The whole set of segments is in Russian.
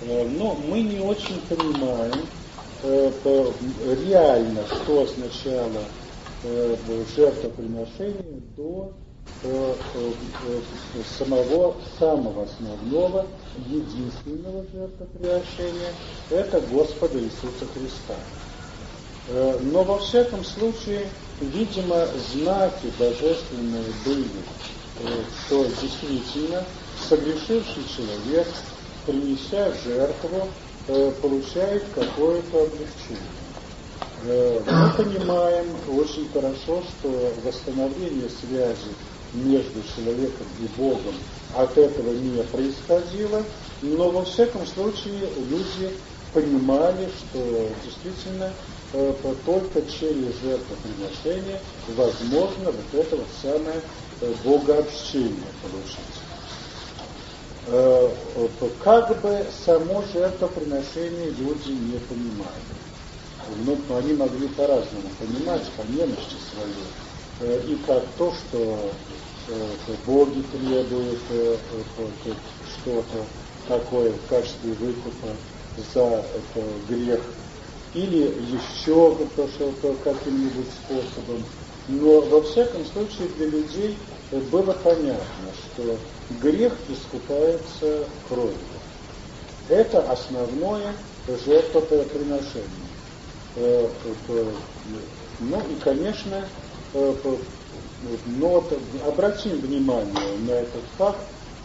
Но мы не очень понимаем реально, что означало жертвоприношение до самого самого основного, единственного жертвоприношения, это Господа Иисуса Христа. Э, но во всяком случае, видимо, знаки божественные были, э, что действительно согрешивший человек, принеся жертву, э, получает какое-то облегчение. Мы понимаем очень хорошо, что восстановление связи между человеком и Богом от этого не происходило, но во всяком случае люди понимали, что действительно э, только через жертвоприношение возможно вот это вот самое э, богообщение получить. Э, как бы само жертвоприношение люди не понимали. Но они могли по-разному понимать, по немощи своей. И как то, что боги требуют что-то такое в качестве выкупа за грех, или еще каким-нибудь способом. Но во всяком случае для людей было понятно, что грех искупается кровью. Это основное жертвоприношение. Э, ну и, конечно, э, но обратим внимание на этот факт,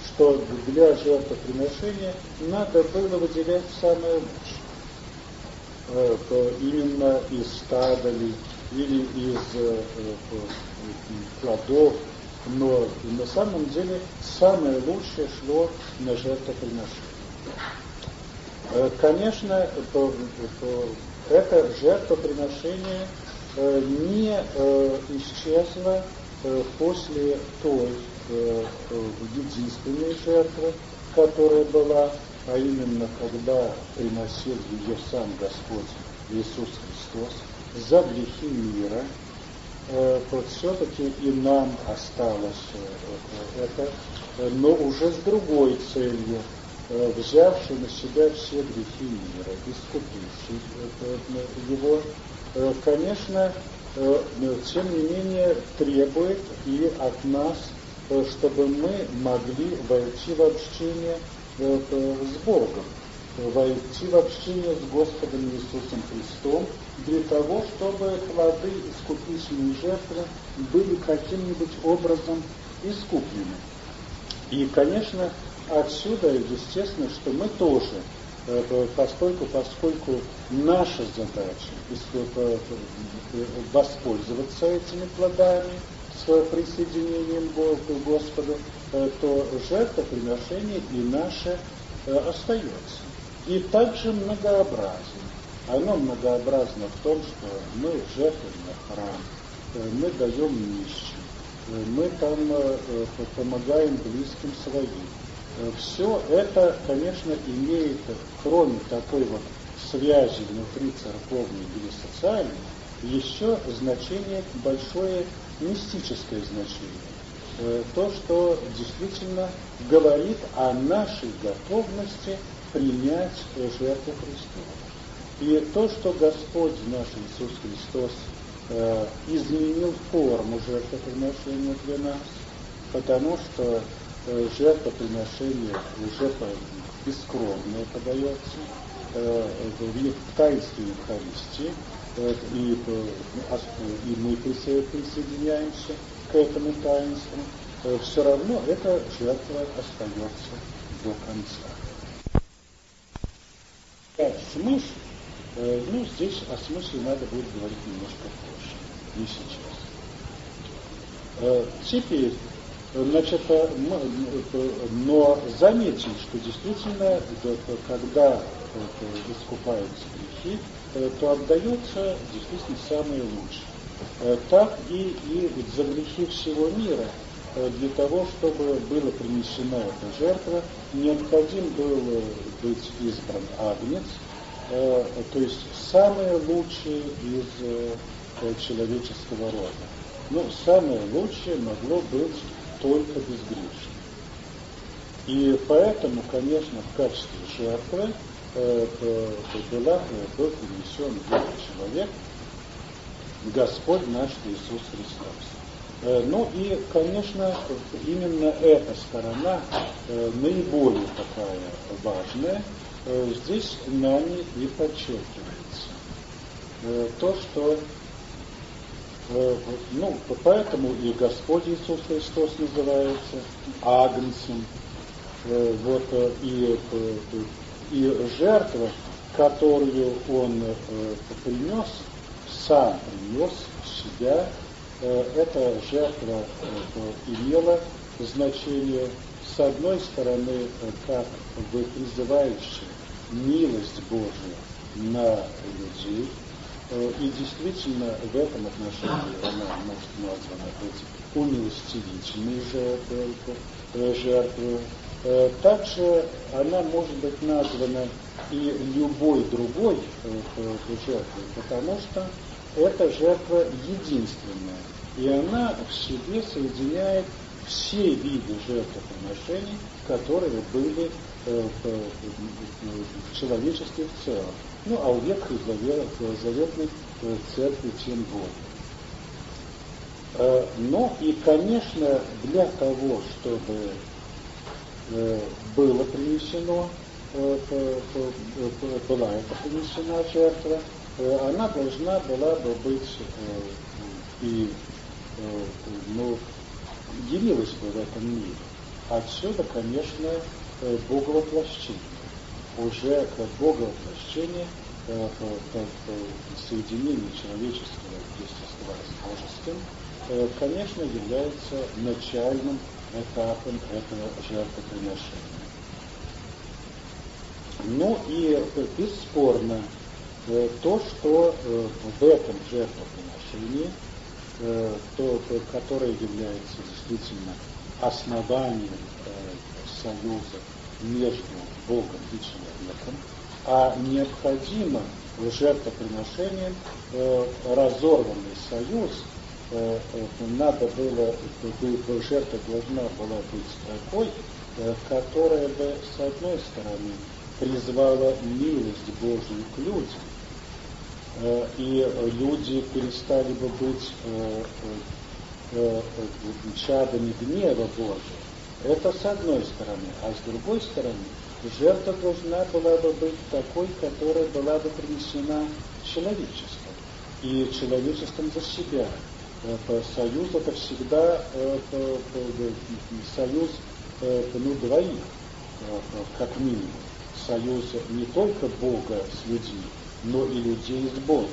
что для жертвоприношения надо было выделять самое лучшее. Э, именно из стада ли, или из э, э, плодов, но на самом деле самое лучшее шло на жертвоприношение. Конечно, это жертвоприношение не исчезло после той э, единственной жертвы, которая была, а именно когда приносил ее сам Господь Иисус Христос за грехи мира, э, вот все-таки и нам осталось э, это, но уже с другой целью, э, взявший на себя все грехи мира, искупивший его, конечно, тем не менее требует и от нас Э, чтобы мы могли войти в общение э, с Богом, войти в общение с Господом Иисусом Христом, для того, чтобы плоды искупительной жертвы были каким-нибудь образом искуплены. И, конечно, отсюда естественно, что мы тоже, э, поскольку, поскольку наша задача воспользоваться этими плодами, с присоединением к Господу, э, то жертвоприношение и наше э, остается. И также Оно многообразно в том, что мы жертвуем на храм, э, мы даем нищим, мы там помогаем близким своим. Все это, конечно, имеет, кроме такой вот связи внутри церковной или социальной, еще значение большое мистическое значение. Э, то, что действительно говорит о нашей готовности принять жертву Христову. И то, что Господь наш Иисус Христос э, изменил форму жертвоприношения для нас, потому что э, жертвоприношение уже бескровное подается э, в таинстве Евхаристии, и, и мы присоединяемся к этому таинству, э, все равно эта жертва остается до конца. Так, смысл, э, ну, здесь о смысле надо будет говорить немножко позже, не сейчас. Э, теперь, значит, но заметим, что действительно, когда искупаются грехи, Э, то отдается действительно самое лучшее. Э, так и, и за грехи всего мира, э, для того, чтобы была принесена эта жертва, необходим был быть избран агнец, то есть самое лучшее из человеческого рода. Ну, самое лучшее могло быть только безгрешным. И поэтому, конечно, в качестве жертвы э, была, был принесен человек, Господь наш Иисус Христос. Э, ну и, конечно, именно эта сторона э, наиболее такая важная, э, здесь нами и подчеркивается. То, что ну, поэтому и Господь Иисус Христос называется Агнцем, вот, и, и жертва, которую Он принес, сам принес себя Э, эта жертва э, имела значение, с одной стороны, э, как бы призывающая милость Божию на людей, и действительно в этом отношении она может названа быть умилостивительной жертвой, жертвой. Также она может быть названа и любой другой жертвой, потому что эта жертва единственная, и она в себе соединяет все виды жертвоприношений, которые были э, в человечестве в целом. Ну, а у Ветхой Заветной э, Церкви тем более. Э, но и, конечно, для того, чтобы было принесено, была эта принесена жертва, она должна была бы быть и Э, ну, явилась бы в этом мире. Отсюда, конечно, э, боговоплощение. Уже как боговоплощение э, соединение человеческого естества с божеским, конечно, является начальным этапом этого жертвоприношения. Ну и бесспорно то, что в этом жертвоприношении Э, то, которое является действительно основанием э, союза между Богом и человеком, а необходимо жертвоприношением э, разорванный союз надо было, жертва должна была быть такой, которая бы, с одной стороны, призвала милость Божию к людям, Э, и люди перестали бы быть э, э, чадами гнева Божия. Это с одной стороны. А с другой стороны, жертва должна была бы быть такой, которая была бы принесена человечеством. И человечеством за себя. Союз это всегда союз ну, двоих, как минимум. Союз не только Бога с людьми, но и людей с Богом.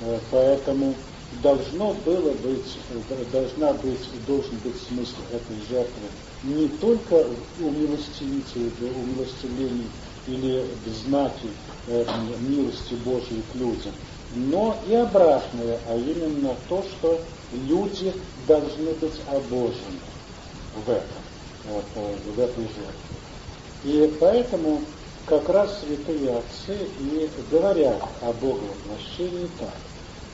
Э, поэтому должно было быть, э, должна быть, должен быть смысл этой жертвы не только умилостивление или знаки э, милости Божьей к людям, но и обратное, а именно то, что люди должны быть обожены в этом, в этой жертве. И поэтому как раз святые отцы и говорят о Боговоплощении так,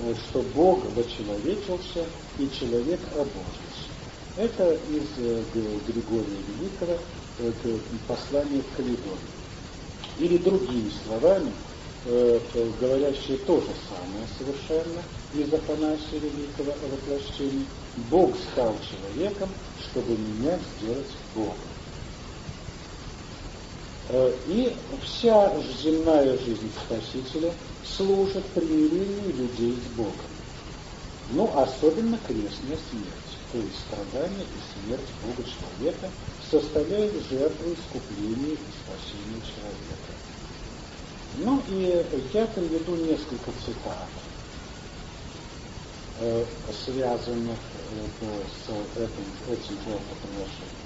э, что Бог вочеловечился и человек обожился. Это из э, Григория Великого э, послания к Каледону. Или другими словами, говорящие то же самое совершенно из Афанасия Великого о воплощении, Бог стал человеком, чтобы меня сделать Богом. Э, и вся земная жизнь Спасителя служит примирению людей с Богом. Ну, особенно крестная смерть, то есть страдание и смерть Бога человека составляет жертву искупления и спасения человека. Ну и я приведу несколько цитат, э, связанных э, с этим, этим жертвоприношением.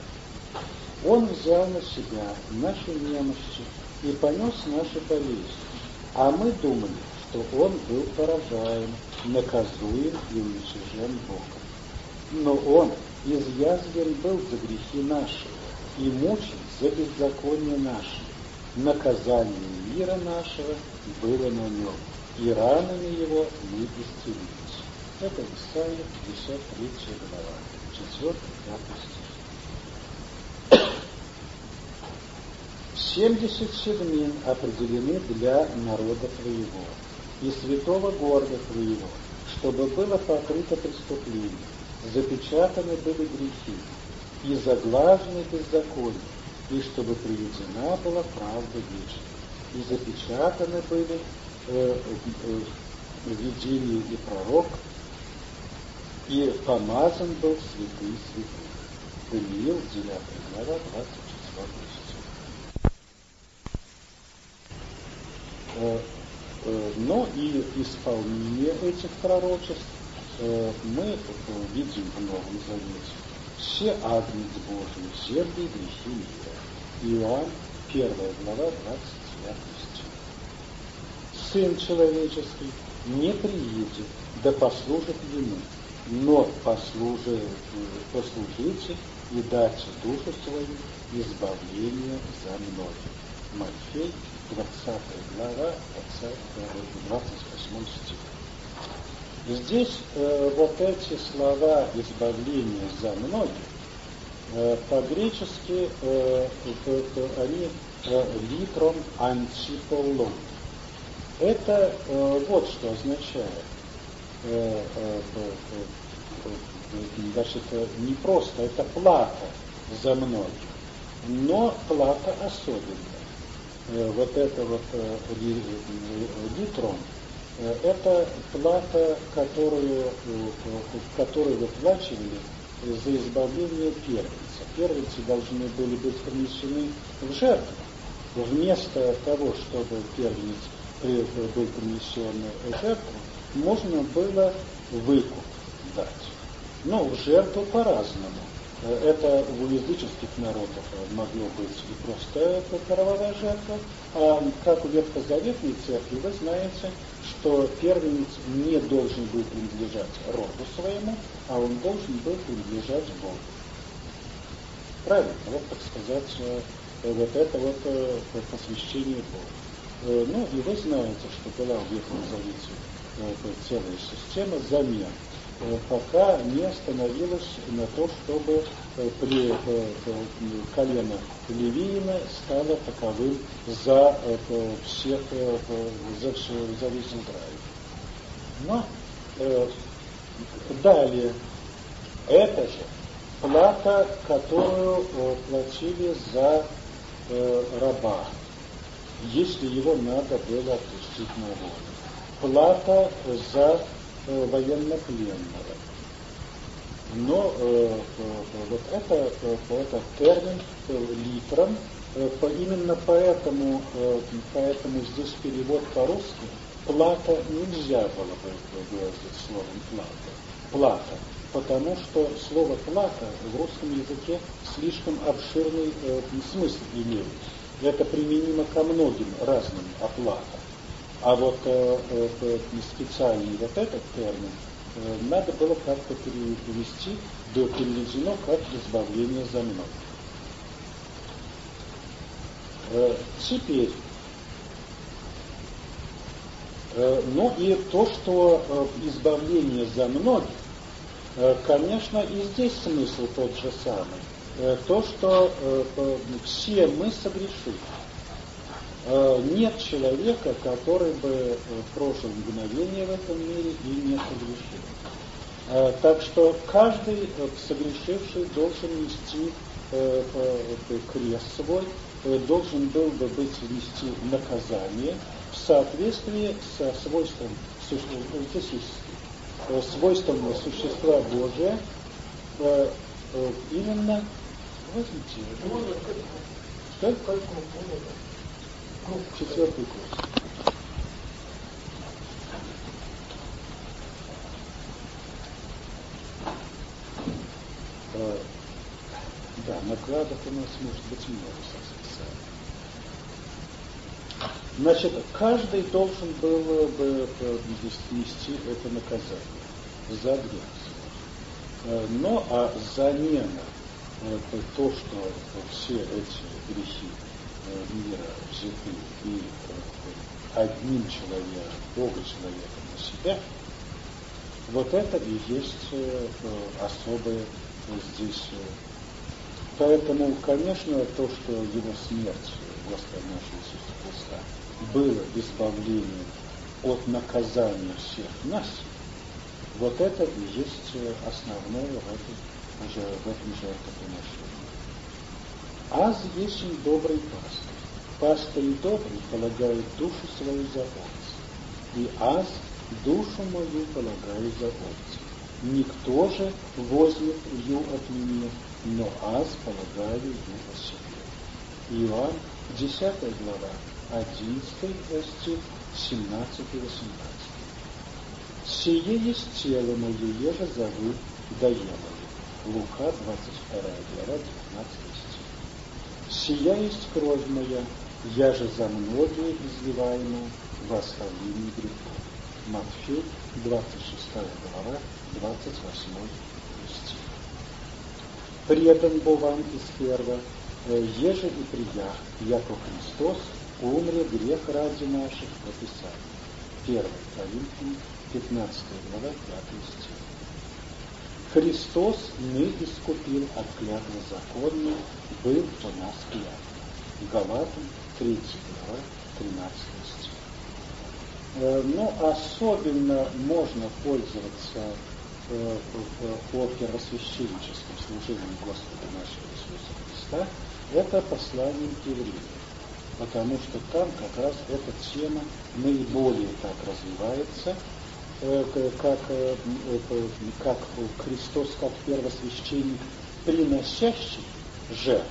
Он взял на себя наши немощи и понес наши болезни. А мы думали, что он был поражаем, наказуем и уничижен Богом. Но он изъязвен был за грехи наши и мучен за беззаконие наше. Наказание мира нашего было на нем, и ранами его мы исцелились. Это Исаия, 53 глава, 4-5 стих. Семьдесят седмин определены для народа твоего и святого города твоего, чтобы было покрыто преступление, запечатаны были грехи, и заглажены беззаконие, и чтобы приведена была правда вечная. И запечатаны были э, э, видение и пророк, и помазан был святый святых. Даниил, 9 глава, 24 стих. Э, э, но и исполнение этих пророчеств э, мы видим в Новом Завете. Все агнец Божий, земли грехи мира. Иоанн, 1 глава, 29 стих. Сын человеческий не приедет, да послужит ему, но послужи, послужите и дайте душу свою избавление за многих. Матфей, 20 глава, 20, 28 стих. Здесь э, вот эти слова избавления за многих э, по-гречески э, они э, литрон антиполон. Это э, вот что означает. Э, э, значит, не просто, это плата за многих, но плата особенная. Вот это вот литрон, это плата, которую, которую выплачивали за избавление первенца. Первенцы должны были быть принесены в жертву. Вместо того, чтобы первенец был принесен в жертву, можно было выкуп. Но в жертву по-разному. Это у языческих народов могло быть и просто кровавая жертва, а как у Ветхозаветной церкви, вы знаете, что первенец не должен был принадлежать роду своему, а он должен был принадлежать Богу. Правильно, вот, так сказать, вот это вот посвящение Богу. Ну, и вы знаете, что была в Ветхом Завете целая система замен, э, пока не остановилась на то, чтобы э, при э, колено Левиина стало таковым за всех, за, все, за весь Израиль. Но далее, это же плата, которую платили за раба, если его надо было отпустить на волю плата за э, военнопленного. Но э, э, вот это, э, этот термин э, литром, э, именно поэтому, э, поэтому здесь перевод по-русски плата нельзя было бы выразить словом плата. Плата. Потому что слово плата в русском языке слишком обширный э, смысл имеет. Это применимо ко многим разным оплатам. А вот э, э, специальный вот этот термин э, надо было как-то перевести, до переведено как избавление за мной. Теперь, ну и то, что избавление за многих, конечно, и здесь смысл тот же самый. То, что все мы согрешили. Э, нет человека, который бы э, прожил мгновение в этом мире и не согрешил. Э, так что каждый согрешивший должен нести крест свой, должен был бы быть нести наказание в соответствии со свойством, свойством существа Божия, именно, возьмите, что? Четвертый курс. Э, да, накладок у нас может быть много совсем. Значит, каждый должен был бы нести это наказание за грех. Э, но а замена, то, что все эти грехи мира взяты и одним человеком, Бога человеком на себя, вот это и есть э, особое здесь. Поэтому, конечно, то, что его смерть Господа нашего Иисуса Христа было избавление от наказания всех нас, вот это и есть основное в этом, уже, в этом жертвоприношении. Аз есть добрый пастырь. Пастырь добрый полагает душу свою за овцы, и аз душу мою полагаю за овцы. Никто же возьмет ее от меня, но аз полагаю ее о себе. Иоанн, 10 глава, 11 стих, 17 и 18. Сие есть тело мое, еже зову доелое. Лука, 22 глава, 19 стих. Сия есть кровь моя, я же за многие изливаемая в оставлении грехов. Матфей, 26 глава, 28 стих. Предан был вам из первого, э, еже и приях, яко Христос умре грех ради наших по Писанию. 1 Коринфянам, 15 глава, 5 стих. Христос не искупил от клятвы законной, был по нас клятва. Галатам, 3 глава, 13 стих. Э, но особенно можно пользоваться э, по первосвященническом служении Господа нашего Иисуса Христа, это послание к евреям потому что там как раз эта тема наиболее так развивается, э, как, э, как Христос как первосвященник, приносящий жертву,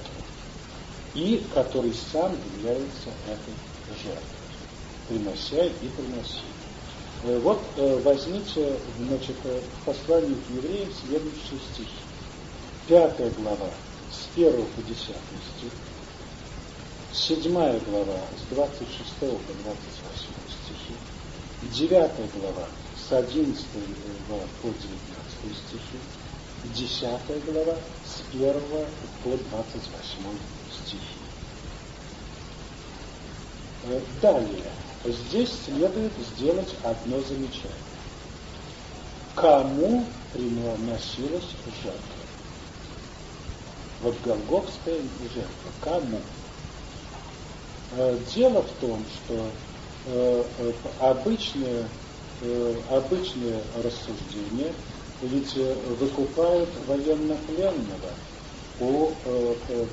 и который сам является этой жертвой, принося и принося. Э, вот возьмите, значит, в послании к евреям следующие стихи. Пятая глава, с 1 по 10 стих, Седьмая глава с 26 по 28 стихи, девятая глава с 11 по 19 стихи, десятая глава с 1 по 28 стихи. Э, далее, здесь следует сделать одно замечание. Кому приносилась жертва? Вот Голгофская жертва. Кому? Э, дело в том, что э, э, обычное рассуждение ведь выкупают военнопленного у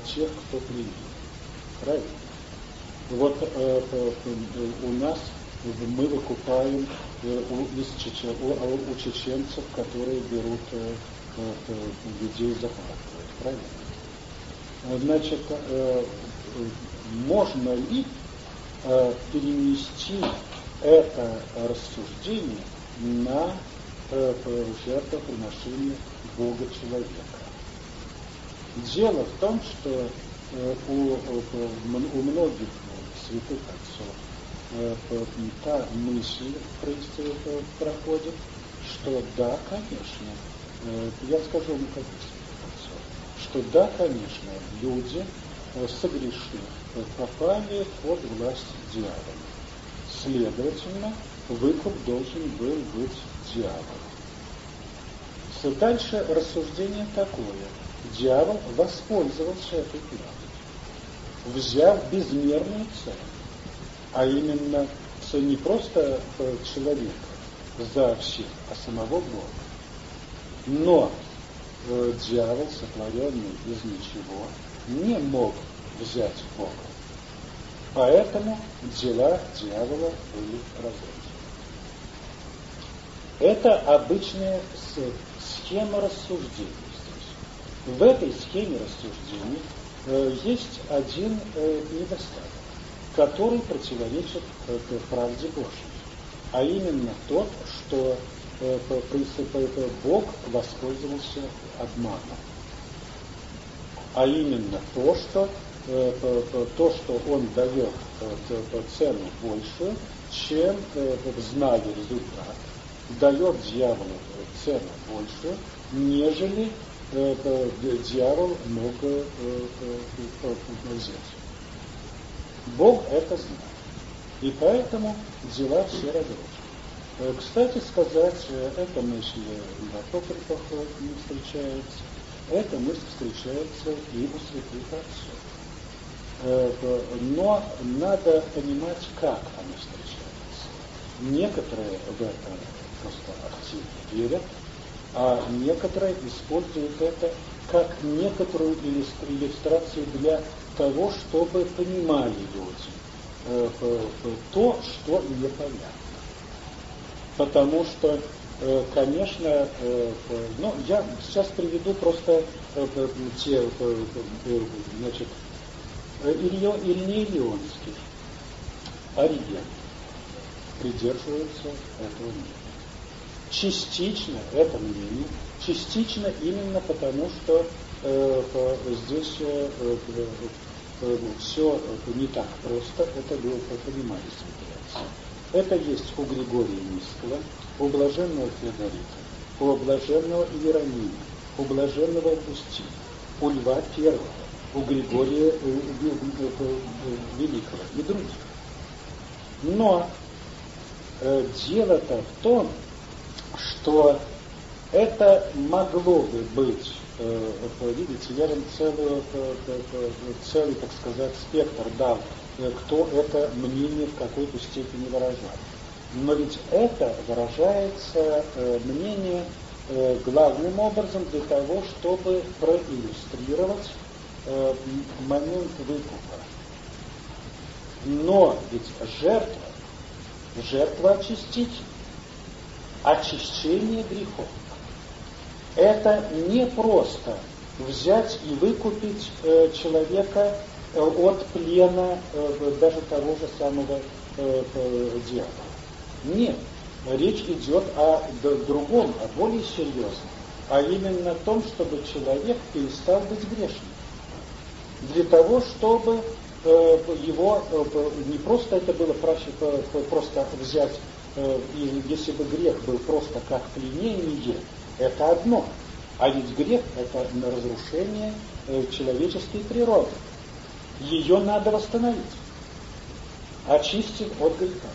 тех, кто пленил. Правильно? Вот у нас мы выкупаем у, из чечен, у, у чеченцев, которые берут людей захватывают. Правильно? Значит, можно ли э, перенести это рассуждение на э, жертвоприношение Бога человека. Дело в том, что э, у, у многих святых отцов э, та мысль проходит, что да, конечно, я скажу вам как отцов, что да, конечно, люди согрешив, попали под власть дьявола. Следовательно, выкуп должен был быть дьяволом. Дальше рассуждение такое. Дьявол воспользовался этой платой, взяв безмерную цену, а именно не просто человека за всех, а самого Бога. Но э, дьявол, сотворенный из ничего, не мог взять Бога. Поэтому дела дьявола были разрушены. Это обычная схема рассуждений. В этой схеме рассуждений э, есть один э, недостаток, который противоречит э, правде Божьей, а именно тот, что Бог воспользовался обманом. А именно то, что то, что он дает э, цену большую, чем э, зная результат, дает дьяволу цену большую, нежели дьявол мог взять. Бог это знает. И поэтому дела все разрушены. Кстати сказать, эта мысль в апокрифах не встречается, эта мысль встречается и у святых отцов. Но надо понимать, как оно встречается. Некоторые в это просто активно верят, а некоторые используют это как некоторую иллюстрацию для того, чтобы понимали люди э, то, что непонятно. Потому что, э, конечно, э, ну, я сейчас приведу просто те, значит, Ириней Леонский, Ориген придерживаются этого мнения. Частично это мнение, частично именно потому, что э, здесь э, э, все не так просто, это было понимали. Это есть у Григория Низкого, у блаженного Феодорита, у блаженного Иеронима, у блаженного Августина, у Льва Первого, у Григория Великого и других. Но э, дело-то в том, что это могло бы быть, э, видите, я вам целую, э, целый, так сказать, спектр дал, кто это мнение в какой-то степени выражает. Но ведь это выражается мнение главным образом для того, чтобы проиллюстрировать момент выкупа. Но ведь жертва, жертва очиститель очищение грехов. Это не просто взять и выкупить э, человека э, от плена э, даже того же самого э, э, дьявола. Нет, речь идет о другом, о более серьезном, а именно о том, чтобы человек перестал быть грешным. Для того, чтобы э, его э, не просто это было проще, просто взять Э, если бы грех был просто как пленение, это одно. А ведь грех – это разрушение э, человеческой природы. Ее надо восстановить, очистить от греха.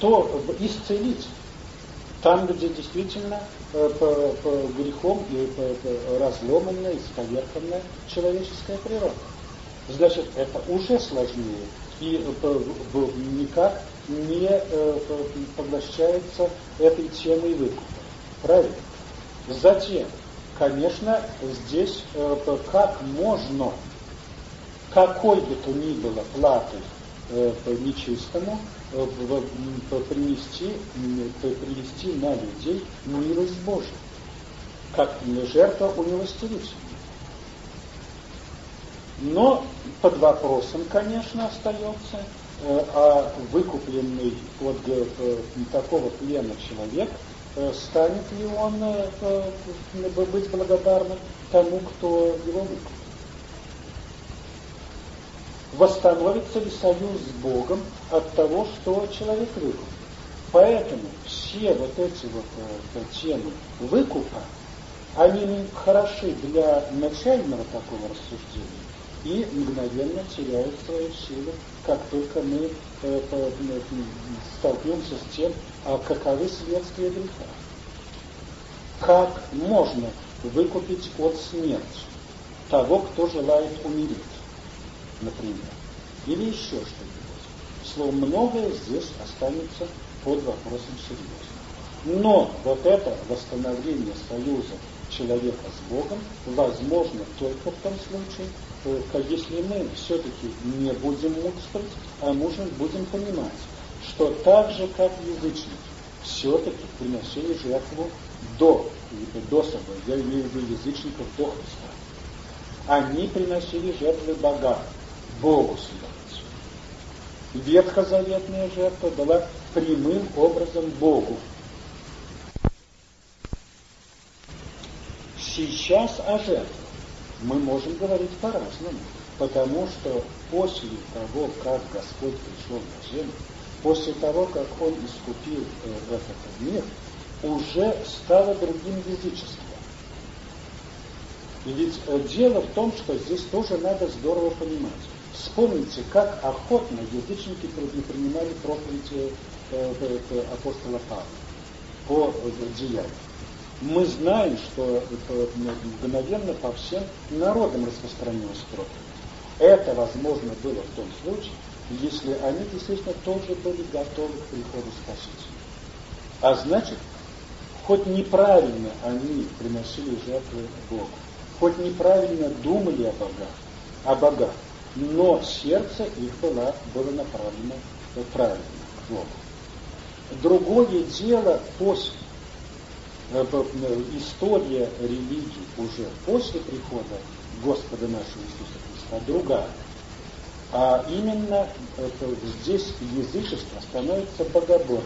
То исцелить там, где действительно э, по, по грехом и разломанная, исковерканная человеческая природа. Значит, это уже сложнее и никак не э, поглощается этой темой выкупа. Правильно? Затем, конечно, здесь э, как можно какой бы то ни было платой э, нечистому принести, привести на людей милость Божию, как жертва умилостивителя. Но под вопросом, конечно, остается, Э, а выкупленный от э, такого плена человек, э, станет ли он быть благодарным тому, кто его выкупил? Восстановится ли союз с Богом от того, что человек выкупил? Поэтому все вот эти вот темы выкупа, они хороши для начального такого рассуждения, и мгновенно теряют свою силу, как только мы э, э, столкнемся с тем, а каковы следствия греха. Как можно выкупить от смерти того, кто желает умереть, например, или еще что-нибудь. Слово многое здесь останется под вопросом серьезным. Но вот это восстановление союза человека с Богом возможно только в том случае, если мы все-таки не будем мудрствовать, а можем, будем понимать, что так же, как язычники, все-таки приносили жертву до, до собой, я имею в виду язычников до Христа. Они приносили жертвы богам, Богу следовать. Ветхозаветная жертва была прямым образом Богу. Сейчас о жертве мы можем говорить по-разному, потому что после того, как Господь пришел на землю, после того, как Он искупил э, этот мир, уже стало другим язычеством. И ведь э, дело в том, что здесь тоже надо здорово понимать. Вспомните, как охотно язычники принимали проповеди э, апостола Павла по э, деяниям мы знаем, что мгновенно по всем народам распространилась проповедь. Это возможно было в том случае, если они действительно тоже были готовы к приходу Спасителя. А значит, хоть неправильно они приносили жертвы Богу, хоть неправильно думали о богах, о богах, но сердце их было, было направлено правильно к Богу. Другое дело после э, э, история религии уже после прихода Господа нашего Иисуса Христа другая. А именно это, здесь язычество становится богоборчеством.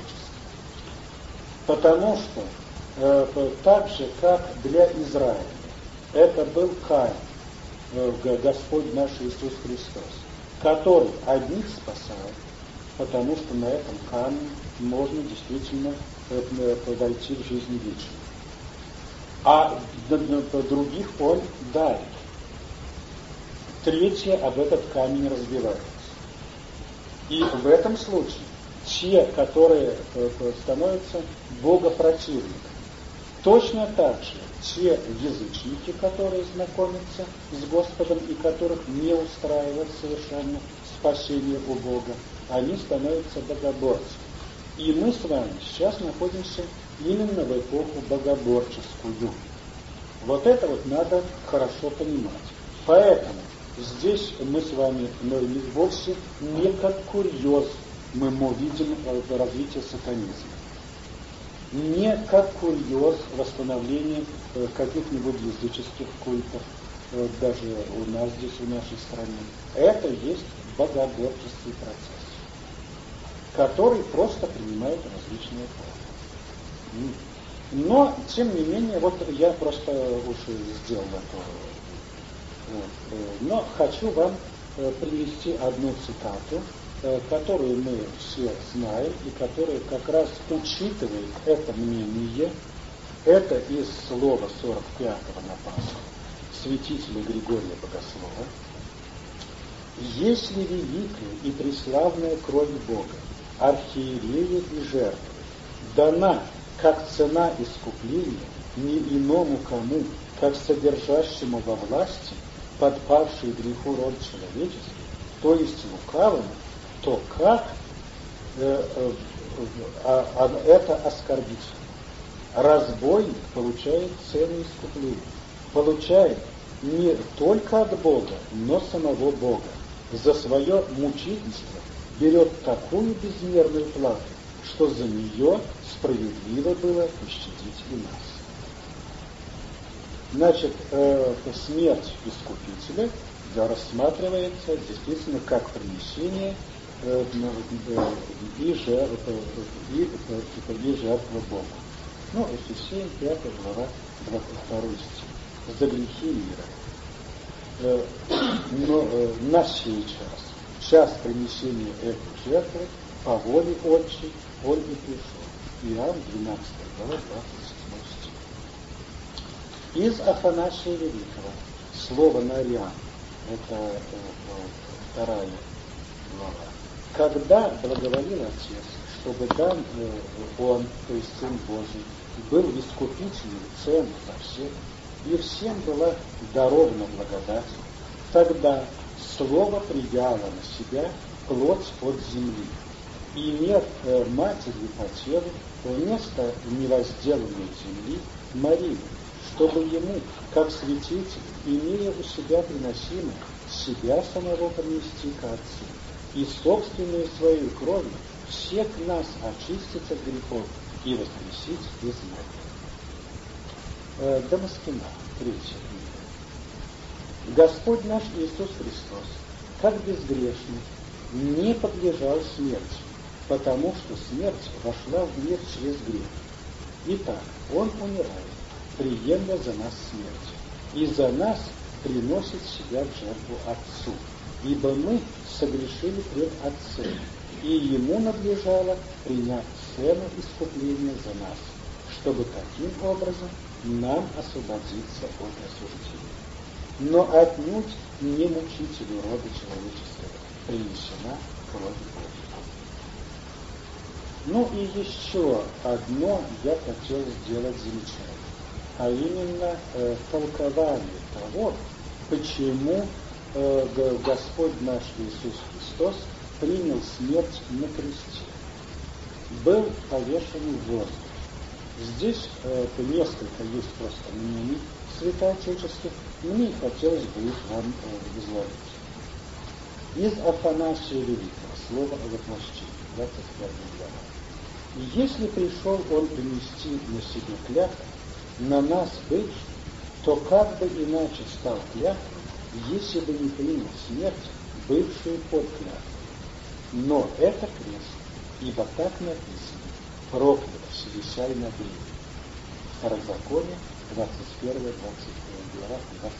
Потому что э, так же, как для Израиля, это был Каин, э, Господь наш Иисус Христос, который одних спасал, потому что на этом камне можно действительно э, войти в жизнь вечную. А других он дарит. Третье об этот камень разбивается. И в этом случае те, которые э, становятся богопротивниками, точно так же те язычники, которые знакомятся с Господом и которых не устраивает совершенно спасение у Бога, они становятся богоборцами. И мы с вами сейчас находимся именно в эпоху богоборческую. Вот это вот надо хорошо понимать. Поэтому здесь мы с вами но вовсе не как курьез мы видим развитие сатанизма. Не как курьез восстановления каких-нибудь языческих культов, э, даже у нас здесь, в нашей стране. Это есть богоборческий процесс который просто принимает различные формы. Но, тем не менее, вот я просто уж сделал это. Э, но хочу вам э, привести одну цитату, э, которую мы все знаем и которая как раз учитывает это мнение. Это из слова 45-го на Пасху святителя Григория Богослова. «Если великая и преславная кровь Бога архиерея и жертвы, дана как цена искупления не иному кому, как содержащему во власти подпавший греху род человеческий, то есть лукавому, то как э, э, э, э, это оскорбительно. Разбойник получает цену искупления, получает не только от Бога, но самого Бога за свое мучительство берет такую безмерную плату, что за нее справедливо было пощадить и нас. Значит, э, смерть искупителя да, рассматривается действительно как принесение э, э, и, жертва, и, и жертва Богу. Ну, Ефесеям 5 глава 22 стих. За грехи мира. Э, но э, на сей час час принесения этой жертвы по воле Отчей он и пришел. Иоанн 12 глава 27 стих. Из Афанасия Великого слово Нариан, это э, вторая глава, когда благоволил Отец, чтобы дан э, он, то есть Сын Божий, был искупителем цен за всех, и всем была дарована благодать, тогда Слово прияло на себя плоть от земли, и нет э, матери по телу вместо невозделанной земли Марии, чтобы ему, как святитель, имея у себя приносимое, себя самого принести к Отцу, и собственную свою кровью всех нас очистить от грехов и воскресить из мертвых. Э, Дамаскина, третья Господь наш Иисус Христос, как безгрешный, не подлежал смерти, потому что смерть вошла в мир через грех. Итак, Он умирает, приемля за нас смерть, и за нас приносит себя в жертву Отцу, ибо мы согрешили пред Отцем, и Ему надлежало принять цену искупления за нас, чтобы таким образом нам освободиться от осуждения но отнюдь не мучителю рода человеческого принесена кровь Божья. Ну и еще одно я хотел сделать замечание, а именно э, толкование того, почему э, Господь наш Иисус Христос принял смерть на кресте, был повешен в воздух. Здесь э, несколько есть просто мнений святоотеческих, мне хотелось бы их вам э, изложить. Из Афанасия Великого, слова о воплощении, 25 глава. Если пришел он принести на себе клятву, на нас быть, то как бы иначе стал клятвой, если бы не принял смерть, бывшую под клятвой. Но это крест, ибо так написано, проклят висяй на древе. Второзаконие, 21 22 глава, 23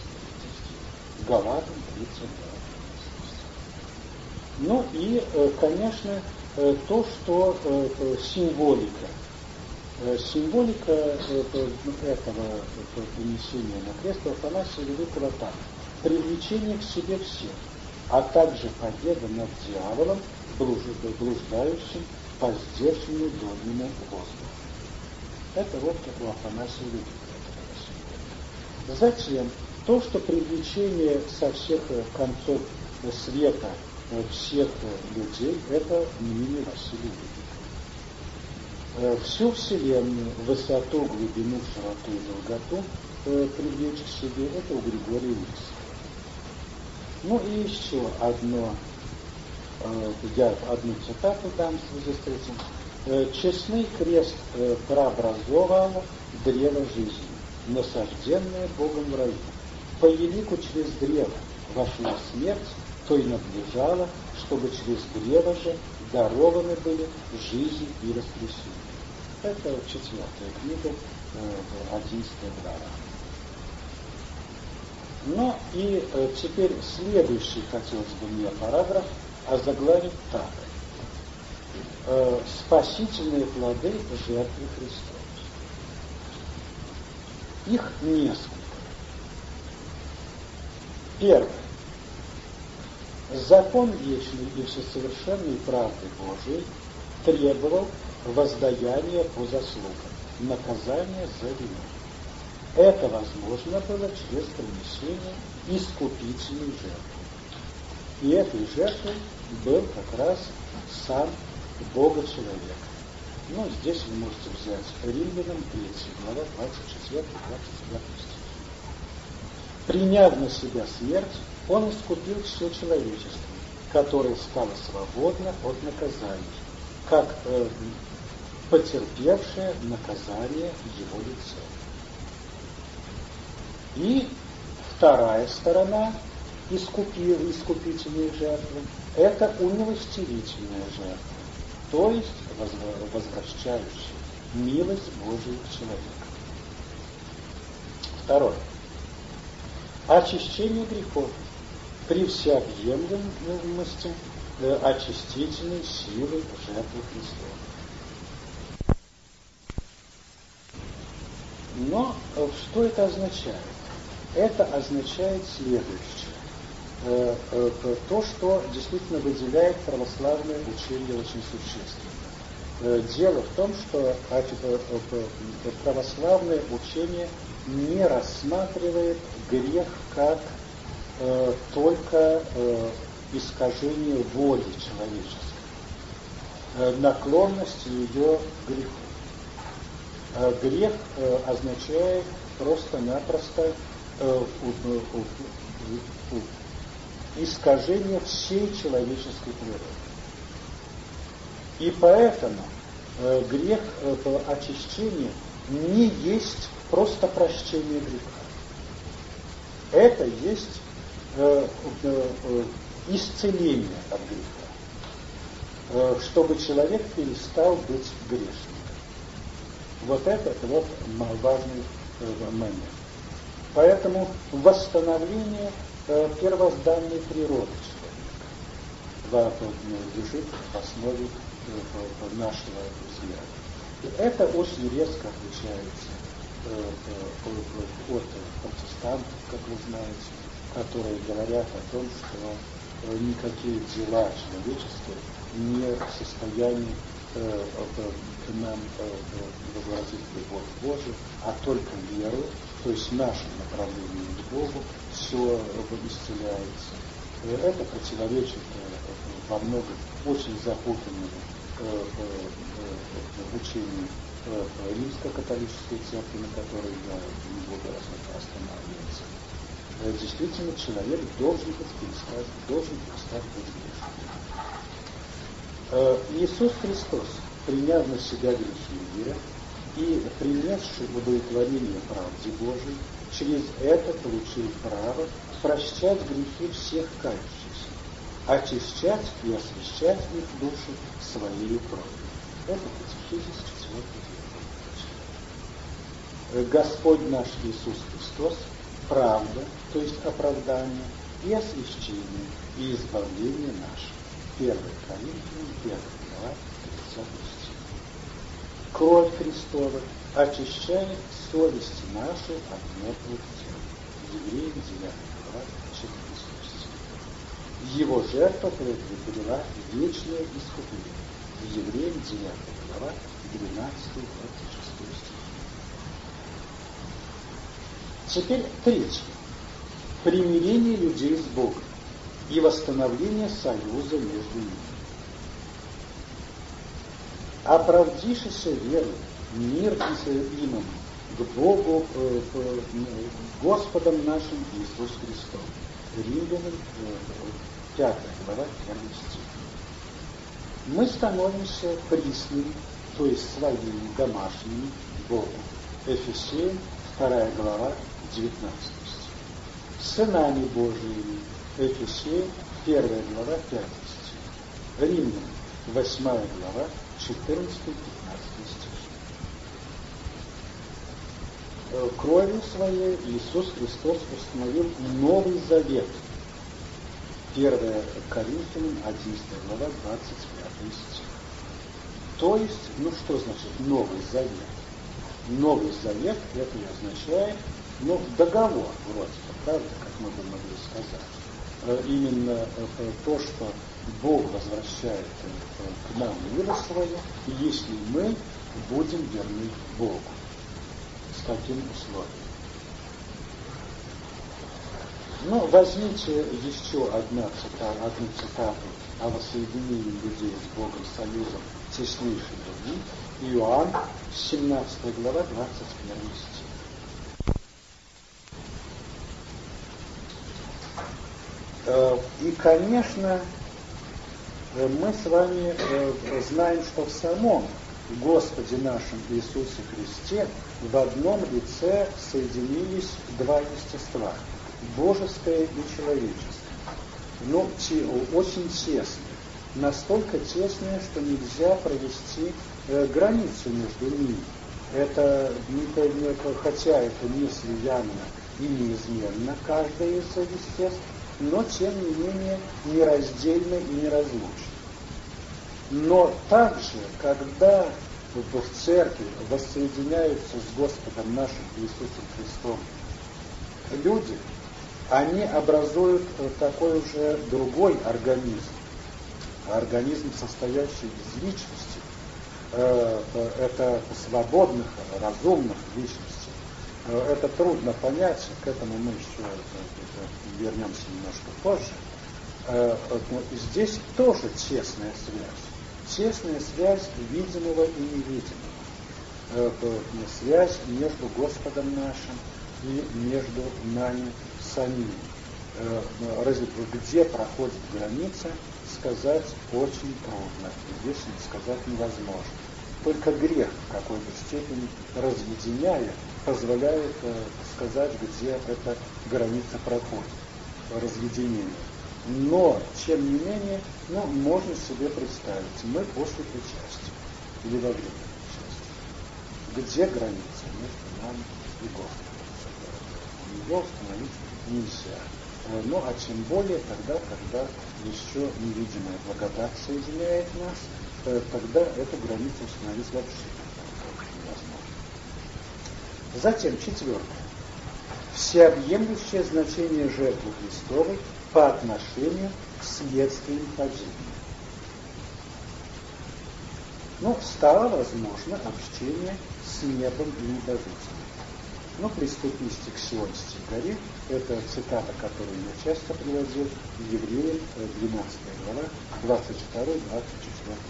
стих. Галатам 32. Ну и, э, конечно, э, то, что э, символика Символика этого принесения на крест Афанасия Великого так. Привлечение к себе всех, а также победа над дьяволом, блуждающим по здешнему дольному воздуху. Это вот как у Афанасия Великого. Затем, то, что привлечение со всех концов света всех людей, это мнение Василия. Э, всю Вселенную, высоту, глубину, широту и долготу э, привлечь к себе, это у Григория Нильского. Ну и еще одно, э, я одну цитату дам в связи с этим. Честный крест прообразовал древо жизни, насажденное Богом в раю. По елику через древо вошла смерть, то и надлежало, чтобы через древо же дарованы были жизнь и воскресение. Это четвертая книга, э, одиннадцатая глава. Ну и э, теперь следующий хотелось бы мне параграф озаглавить так. Э, Спасительные плоды жертвы Христовой. Их несколько. Первое. Закон вечный и всесовершенной правды Божией требовал воздаяние по заслугам, наказание за вину. Это возможно было через принесение искупительной жертвы. И этой жертвой был как раз сам Бога человек. Ну, здесь вы можете взять Римлянам 3 глава 24-25 стих. Приняв на себя смерть, он искупил все человечество, которое стало свободно от наказания, как э, потерпевшее наказание его лицо. И вторая сторона искупи, искупительной жертвы – это умилостивительная жертва, то есть возвращающая милость Божию к человеку. Второе. Очищение грехов при всеобъемлемости э, очистительной силы жертвы Христова. Но э, что это означает? Это означает следующее. Э, э, то, что действительно выделяет православное учение очень существенно. Дело в том, что православное учение не рассматривает грех как только искажение воли человеческой, наклонность ее к греху. Э, грех э, означает просто-напросто э, искажение всей человеческой природы. И поэтому грех очищения не есть просто прощение греха. Это есть исцеление от греха, чтобы человек перестал быть грешным. Вот это вот важный э, момент. Поэтому восстановление э, первозданной природы человека лежит в основе э, нашего взгляда. И это очень резко отличается от протестантов, как вы знаете, которые говорят о том, что никакие дела человеческие не в состоянии нам возвратить любовь Божию, а только веру, то есть нашим направлением к Богу, все исцеляется. Это противоречит во многом очень запутанному учению римско-католической церкви, на которой я не буду останавливаться. Действительно, человек должен быть перестать, должен перестать быть грешным. Иисус Христос, приняв на себя грехи мира и принесший удовлетворение правде Божией, через это получил право прощать грехи всех кающихся, очищать и освящать их души своей кровью. Это катехизис 4 Господь наш Иисус Христос, правда, то есть оправдание, и освящение, и избавление наше. 1 Коринфянам, 1 глава, 30 стих. Кровь Христова очищает совести наши от мертвых тел. Евреям 9 глава, 14 стих. Его жертва приобрела вечное искупление. Евреям 9 глава, 12-26 стих. Теперь третье. Примирение людей с Богом и восстановление союза между ними. Оправдившийся верой мир имам к Богу, э, э, Господом нашим Иисус Христом. Римлянам, 5 глава, 1 стих мы становимся присными, то есть своими домашними Богу. Ефесеям, 2 глава, 19 стих. Сынами Божиими. Ефесеям, 1 глава, 5 стих. Римлянам, 8 глава, 14-15 стих. Э, кровью своей Иисус Христос установил Новый Завет. 1 Коринфянам, 11 глава, 25 стих. То есть, ну что значит Новый Завет? Новый Завет это и означает, ну, договор вроде бы, правда, как мы бы могли сказать. Э, именно э, то, что Бог возвращает э, к нам мир свое, если мы будем верны Богу. Каким условием? Ну, возьмите еще одна цитата, одну цитату о воссоединении людей с Богом союзом теснейшей любви. Иоанн, 17 глава, 21 стих. Э, и, конечно, мы с вами э, знаем, что в самом Господе нашем Иисусе Христе в одном лице соединились два естества – божеское и человеческое но очень тесные. Настолько тесные, что нельзя провести э, границу между ними. Это, хотя это не слиянно и неизменно каждое из естеств, но тем не менее нераздельно и неразлучно. Но также, когда в церкви воссоединяются с Господом нашим Иисусом Христом люди, они образуют э, такой уже другой организм, организм, состоящий из личности, э, э, это свободных, разумных личностей. Это трудно понять, к этому мы еще вернемся немножко позже. Здесь тоже тесная связь. Тесная связь видимого и невидимого. Связь между Господом нашим и между нами самим. Э, где проходит граница, сказать очень трудно, если сказать невозможно. Только грех в какой-то степени разъединяя, позволяет э, сказать, где эта граница проходит, разъединение. Но, тем не менее, ну, можно себе представить, мы после причастия или во время причастия. Где граница между нами и Господом? Ее установить нельзя. Э, ну, а тем более тогда, когда еще невидимая благодать соединяет нас, э, тогда эту границу установить вообще невозможно. Затем, четвертое. Всеобъемлющее значение жертвы Христовой по отношению к следствиям падения. Ну, стало возможно общение с небом и небожителем. Ну, «Приступисти к Сионской горе» – это цитата, которую я часто приводил в Евреям, 12 глава, 22-24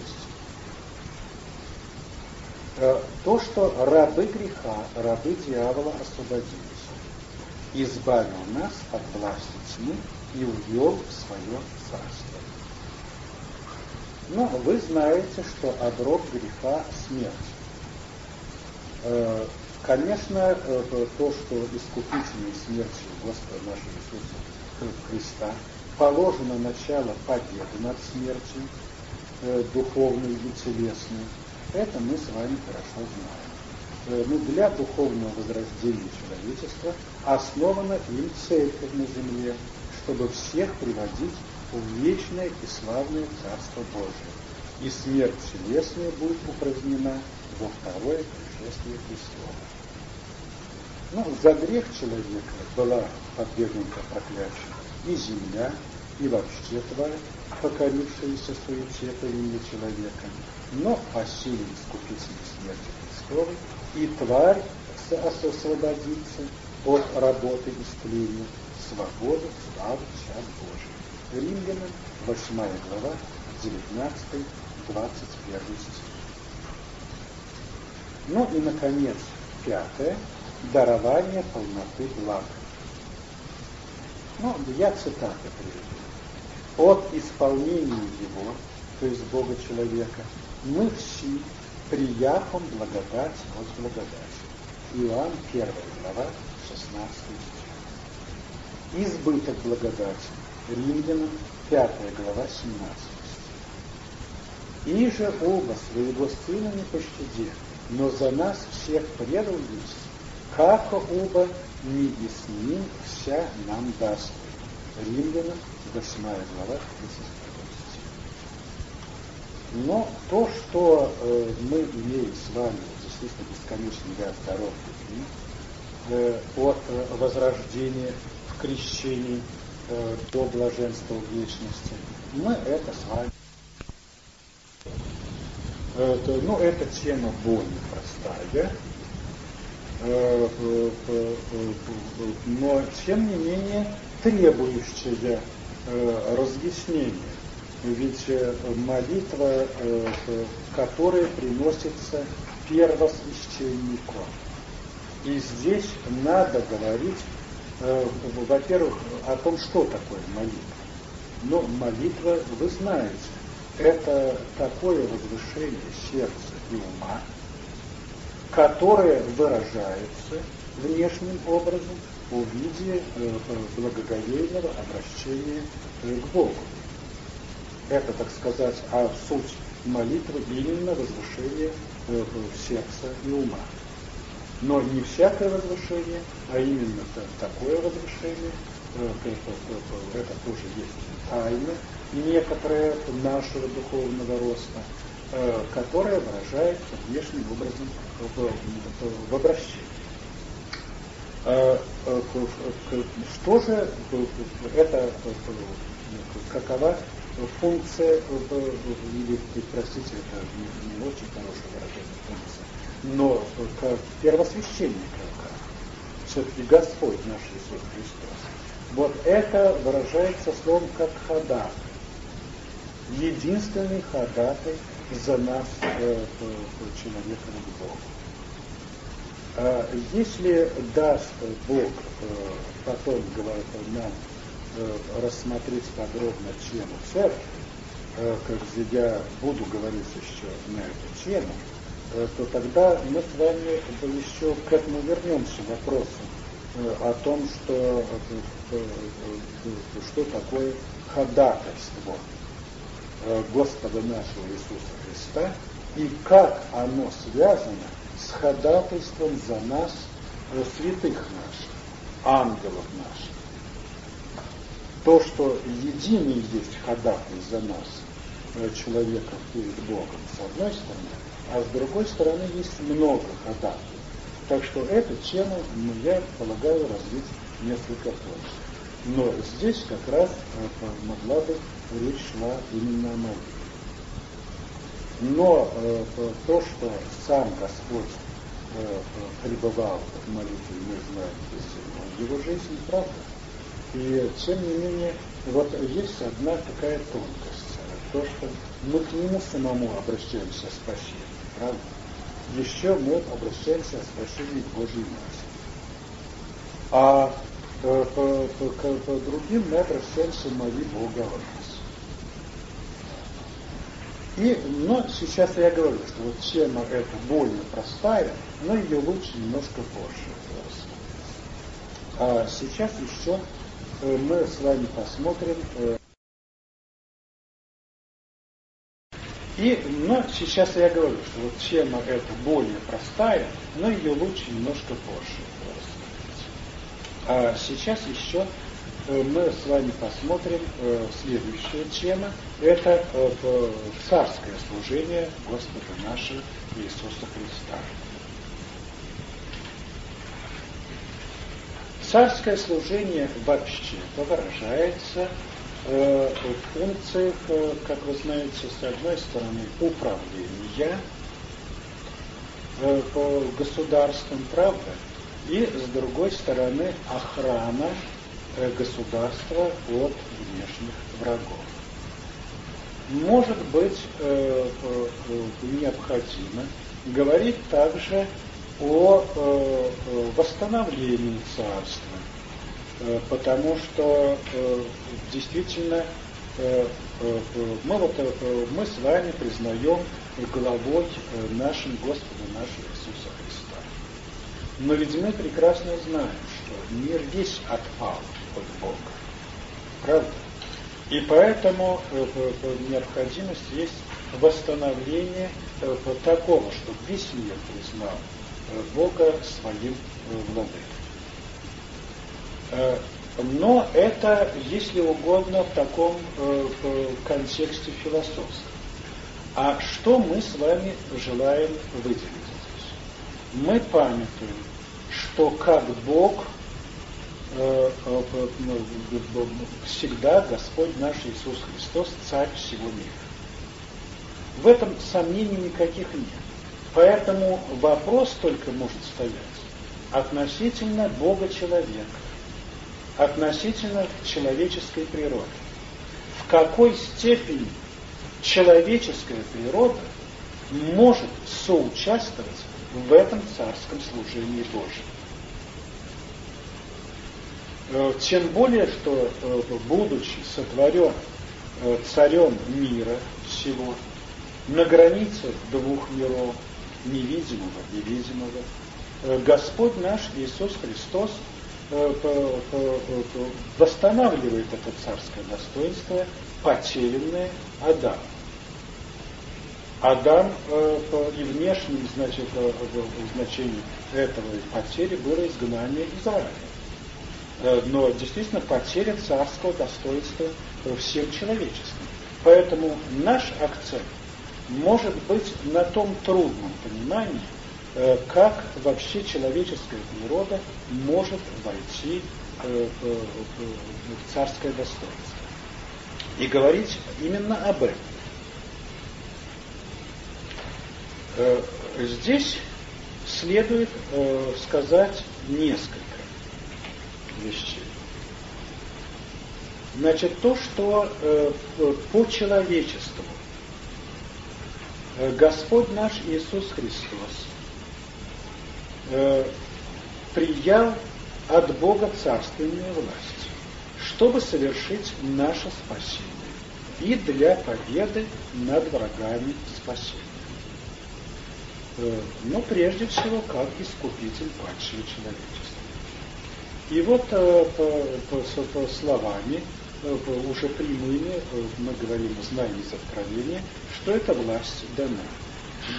стих. Э, то, что рабы греха, рабы дьявола освободились, избавил нас от власти тьмы и увел в свое царство. Но вы знаете, что оброк греха – смерть. Э, конечно, э, то, что искупительной смертью Господа нашего Иисуса Христа положено начало победы над смертью, э, духовной и телесной, это мы с вами хорошо знаем. Но для духовного возрождения человечества основана им церковь на земле, чтобы всех приводить в вечное и славное Царство Божие. И смерть телесная будет упразднена во второе пришествие Христова. Ну, за грех человека была подвергнута проклятию и земля, и вообще тварь, покорившаяся суете по человека, но по силе искупительной смерти Христовой и тварь освободится от работы истления, свободу, славу, час Божий. Римлянам, 8 глава, 19, 21 стих. Ну и, наконец, пятое – дарование полноты блага. Ну, я цитаты приведу. От исполнения его, то есть Бога человека, мы все прияхом благодать от благодати. Иоанн 1 глава, 16 стих. Избыток благодати. Римлянам 5 глава, 17 стих. И же оба своего сына не пощади, но за нас всех предал есть, как оба не и ним вся нам даст. Римлянам, 8 глава, 32 стих. Но то, что э, мы имеем с вами действительно бесконечный ряд любви, э, от э, возрождения крещении э, до блаженства в вечности, мы это с вами это, ну, эта тема более простая, э, но тем не менее требующая э, разъяснения. Ведь э, молитва, которая приносится первосвященником. И здесь надо говорить, во-первых, о том, что такое молитва. Но молитва, вы знаете, это такое возвышение сердца и ума, которое выражается внешним образом в виде э, благоговейного обращения э, к Богу. Это, так сказать, а суть молитвы именно возвышение э, сердца и ума. Но не всякое возвышение, а именно такое возвышение, это тоже есть тайна, некоторое нашего духовного роста, э, которое выражается внешним образом в, в обращении. Э, э, что же это, какова функция, или, простите, это не очень хорошее но первосвященника, все-таки Господь наш Иисус Христос. Вот это выражается словом как хода единственный ходатай за нас, э, человека к Богу. А если даст Бог э, потом говорит, нам э, рассмотреть подробно тему церкви, э, как я буду говорить еще на эту тему, то тогда мы с вами еще к этому вернемся вопросу э, о том, что, э, э, э, что такое ходатайство Э, Господа нашего Иисуса Христа и как оно связано с ходатайством за нас, э, святых наших, ангелов наших. То, что единый есть ходатай за нас, э, человека перед Богом, с одной стороны, а с другой стороны есть много ходатайств. Так что эту тему я полагаю развить несколько позже. Но здесь как раз могла бы речь шла именно о молитве. Но э, то, что сам Господь пребывал в молитве, мы знаем в его жизни, правда? И тем не менее, вот есть одна такая тонкость, то, что мы к нему самому обращаемся о спасении, Еще мы обращаемся к Божьей Матери. А по, по, по, по другим мы обращаемся моли Бога о нас. И, но сейчас я говорю, что вот тема эта более простая, но ее лучше немножко позже А сейчас еще э, мы с вами посмотрим И, но сейчас я говорю, что вот тема эта более простая, но ее лучше немножко позже А сейчас еще э, мы с вами посмотрим следующая тема. Это царское служение Господа нашего Иисуса Христа. Царское служение вообще выражается э, функциях, э, как вы знаете, с одной стороны управления э, по государствам, правда, и с другой стороны охрана государства от внешних врагов. Может быть необходимо говорить также о восстановлении царства, потому что действительно мы, вот, мы с вами признаем главой нашим Господа нашего Иисуса Христа. Но ведь мы прекрасно знаем, что мир весь отпал от Бога. Правда? И поэтому необходимость есть восстановление такого, чтобы весь мир признал Бога своим э, владыкой. Э, но это, если угодно, в таком э, контексте философском. А что мы с вами желаем выделить здесь? Мы памятуем, что как Бог всегда Господь наш Иисус Христос, Царь всего мира. В этом сомнений никаких нет. Поэтому вопрос только может стоять относительно Бога человека, относительно человеческой природы. В какой степени человеческая природа может соучаствовать в этом царском служении Божьем. Э, тем более, что, э, будучи сотворен э, царем мира всего, на границе двух миров, невидимого и видимого. Господь наш Иисус Христос восстанавливает это царское достоинство, потерянное Адам. Адам э, и внешним значит, значением этого потери было изгнание Израиля. Но действительно потеря царского достоинства всем человеческим. Поэтому наш акцент – может быть на том трудном понимании, э, как вообще человеческая природа может войти э, в царское достоинство. И говорить именно об этом. Э, здесь следует сказать несколько вещей. Значит, то, что по человечеству Э, Господь наш Иисус Христос э, приял от Бога царственную власть, чтобы совершить наше спасение и для победы над врагами спасения. Э, но прежде всего как искупитель падшего человечества. И вот по, по, по словами Э, уже прямыми, э, мы говорим, знаем из откровения, что эта власть дана.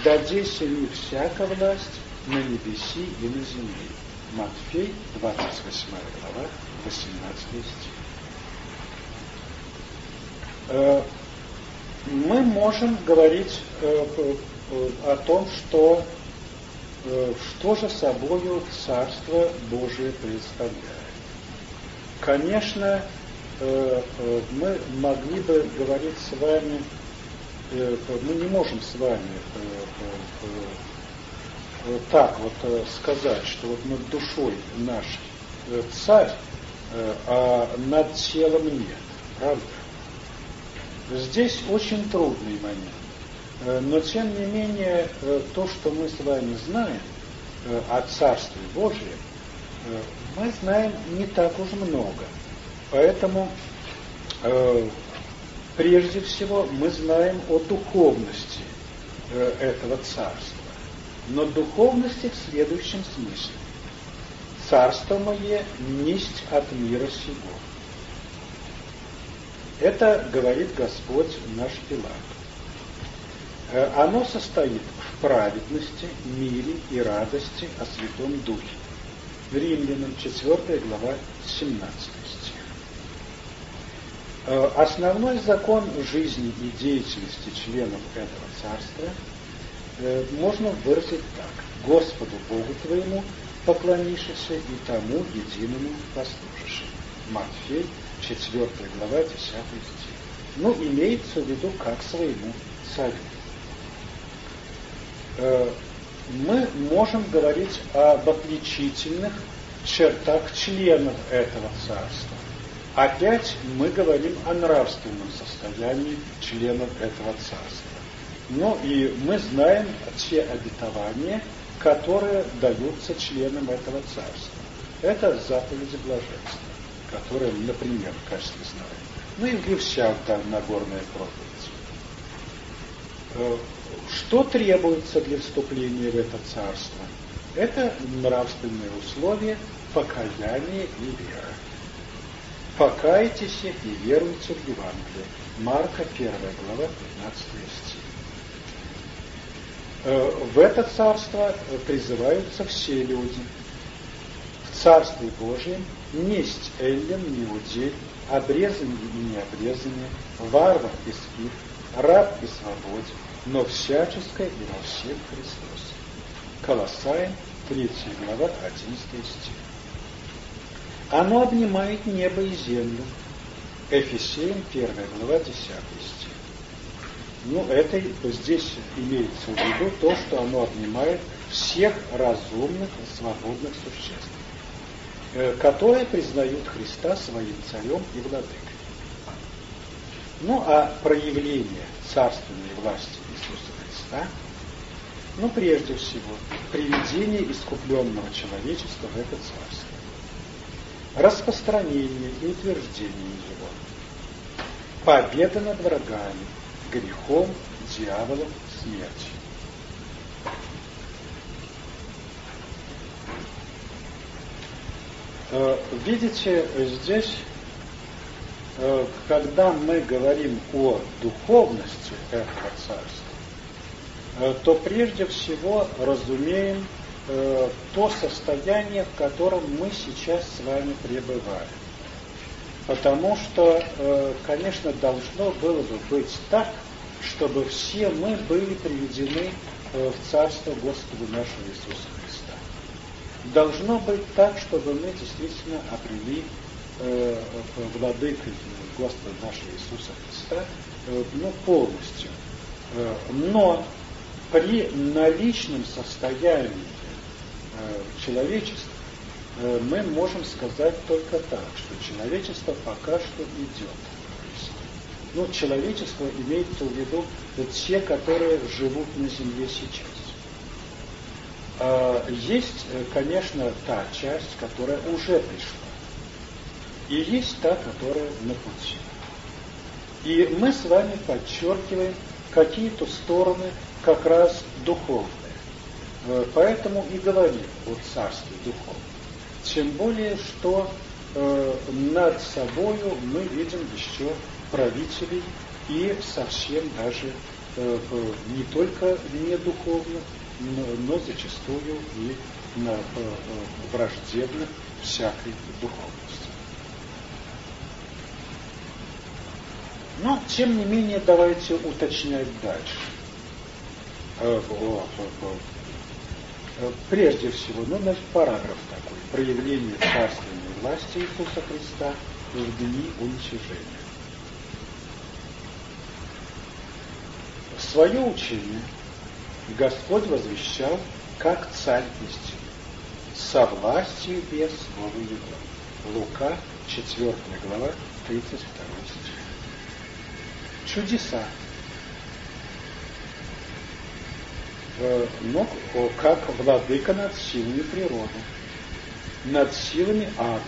Дадеся ли всякая власть на небеси и на земле. Матфей, 28 глава, 18 стих. Э, мы можем говорить о том, что что же собою Царство Божие представляет. Конечно, Э, э, мы могли бы говорить с вами, э, мы не можем с вами так вот сказать, что вот над душой наш царь, а над телом нет. Правда? Здесь очень трудный момент. Но тем не менее, то, что мы с вами знаем о Царстве Божьем, мы знаем не так уж много. Поэтому прежде всего мы знаем о духовности этого царства. Но духовности в следующем смысле. Царство мое несть от мира сего. Это говорит Господь наш Пилат. Э, оно состоит в праведности, мире и радости о Святом Духе. Римлянам 4 глава 17 стих. Э, основной закон жизни и деятельности членов этого царства можно выразить так. Господу Богу твоему поклонишься и тому единому послужишь. Матфей, 4 глава, 10 стих. Ну, имеется в виду как своему царю. Э, мы можем говорить об отличительных чертах членов этого царства. Опять мы говорим о нравственном состоянии членов этого царства. Ну и мы знаем те обетования, которые даются членам этого царства. Это заповеди блаженства, которые, например, качестве знаем. Ну и в да, Нагорная проповедь. Э, что требуется для вступления в это царство? Это нравственные условия покаяния и веры. Покайтесь и веруйте в Евангелие. Марка 1 глава 15 стих. Э, в это царство призываются все люди. В Царстве Божьем несть эллин, неудей, обрезанный и необрезанный, варвар и скиф, раб и свободен, но всяческое и во всех Христос. Колоссаем, 3 глава, 11 стих. Оно обнимает небо и землю. Эфесеям, 1 глава, 10 стих. Ну, это здесь имеется в виду то, что оно обнимает всех разумных свободных существ, э, которые признают Христа своим царем и владыкой. Ну, а проявление царственной власти Иисуса Христа, ну, прежде всего, приведение искупленного человечества в это царство, распространение и утверждение его, победа над врагами, грехом, дьяволом, смертью. Э, видите, здесь, э, когда мы говорим о духовности этого царства, э, то прежде всего разумеем то состояние, в котором мы сейчас с вами пребываем. Потому что, конечно, должно было бы быть так, чтобы все мы были приведены э, в Царство Господа нашего Иисуса Христа. Должно быть так, чтобы мы действительно обрели э, Господа нашего Иисуса Христа э, ну, полностью. Э, но при наличном состоянии э, человечества мы можем сказать только так, что человечество пока что идет ну, человечество имеется в виду те, которые живут на Земле сейчас. А, есть, э, конечно, та часть, которая уже пришла. И есть та, которая на пути. И мы с вами подчеркиваем какие-то стороны как раз духовные. Э, поэтому и говорим о царстве духовном. Тем более, что э, над собою мы видим еще правителей и совсем даже э, не только не духовных, но, зачастую и на, э, враждебных всякой духовности. Но, тем не менее, давайте уточнять дальше. Э, э, прежде всего, ну, значит, параграф такой. Проявление царственной власти Иисуса Христа в дни уничижения. Свое учение Господь возвещал как царь истины, со властью без слова его. Лука, 4 глава, 32 стих. Чудеса. Но как владыка над силами природы, над силами ада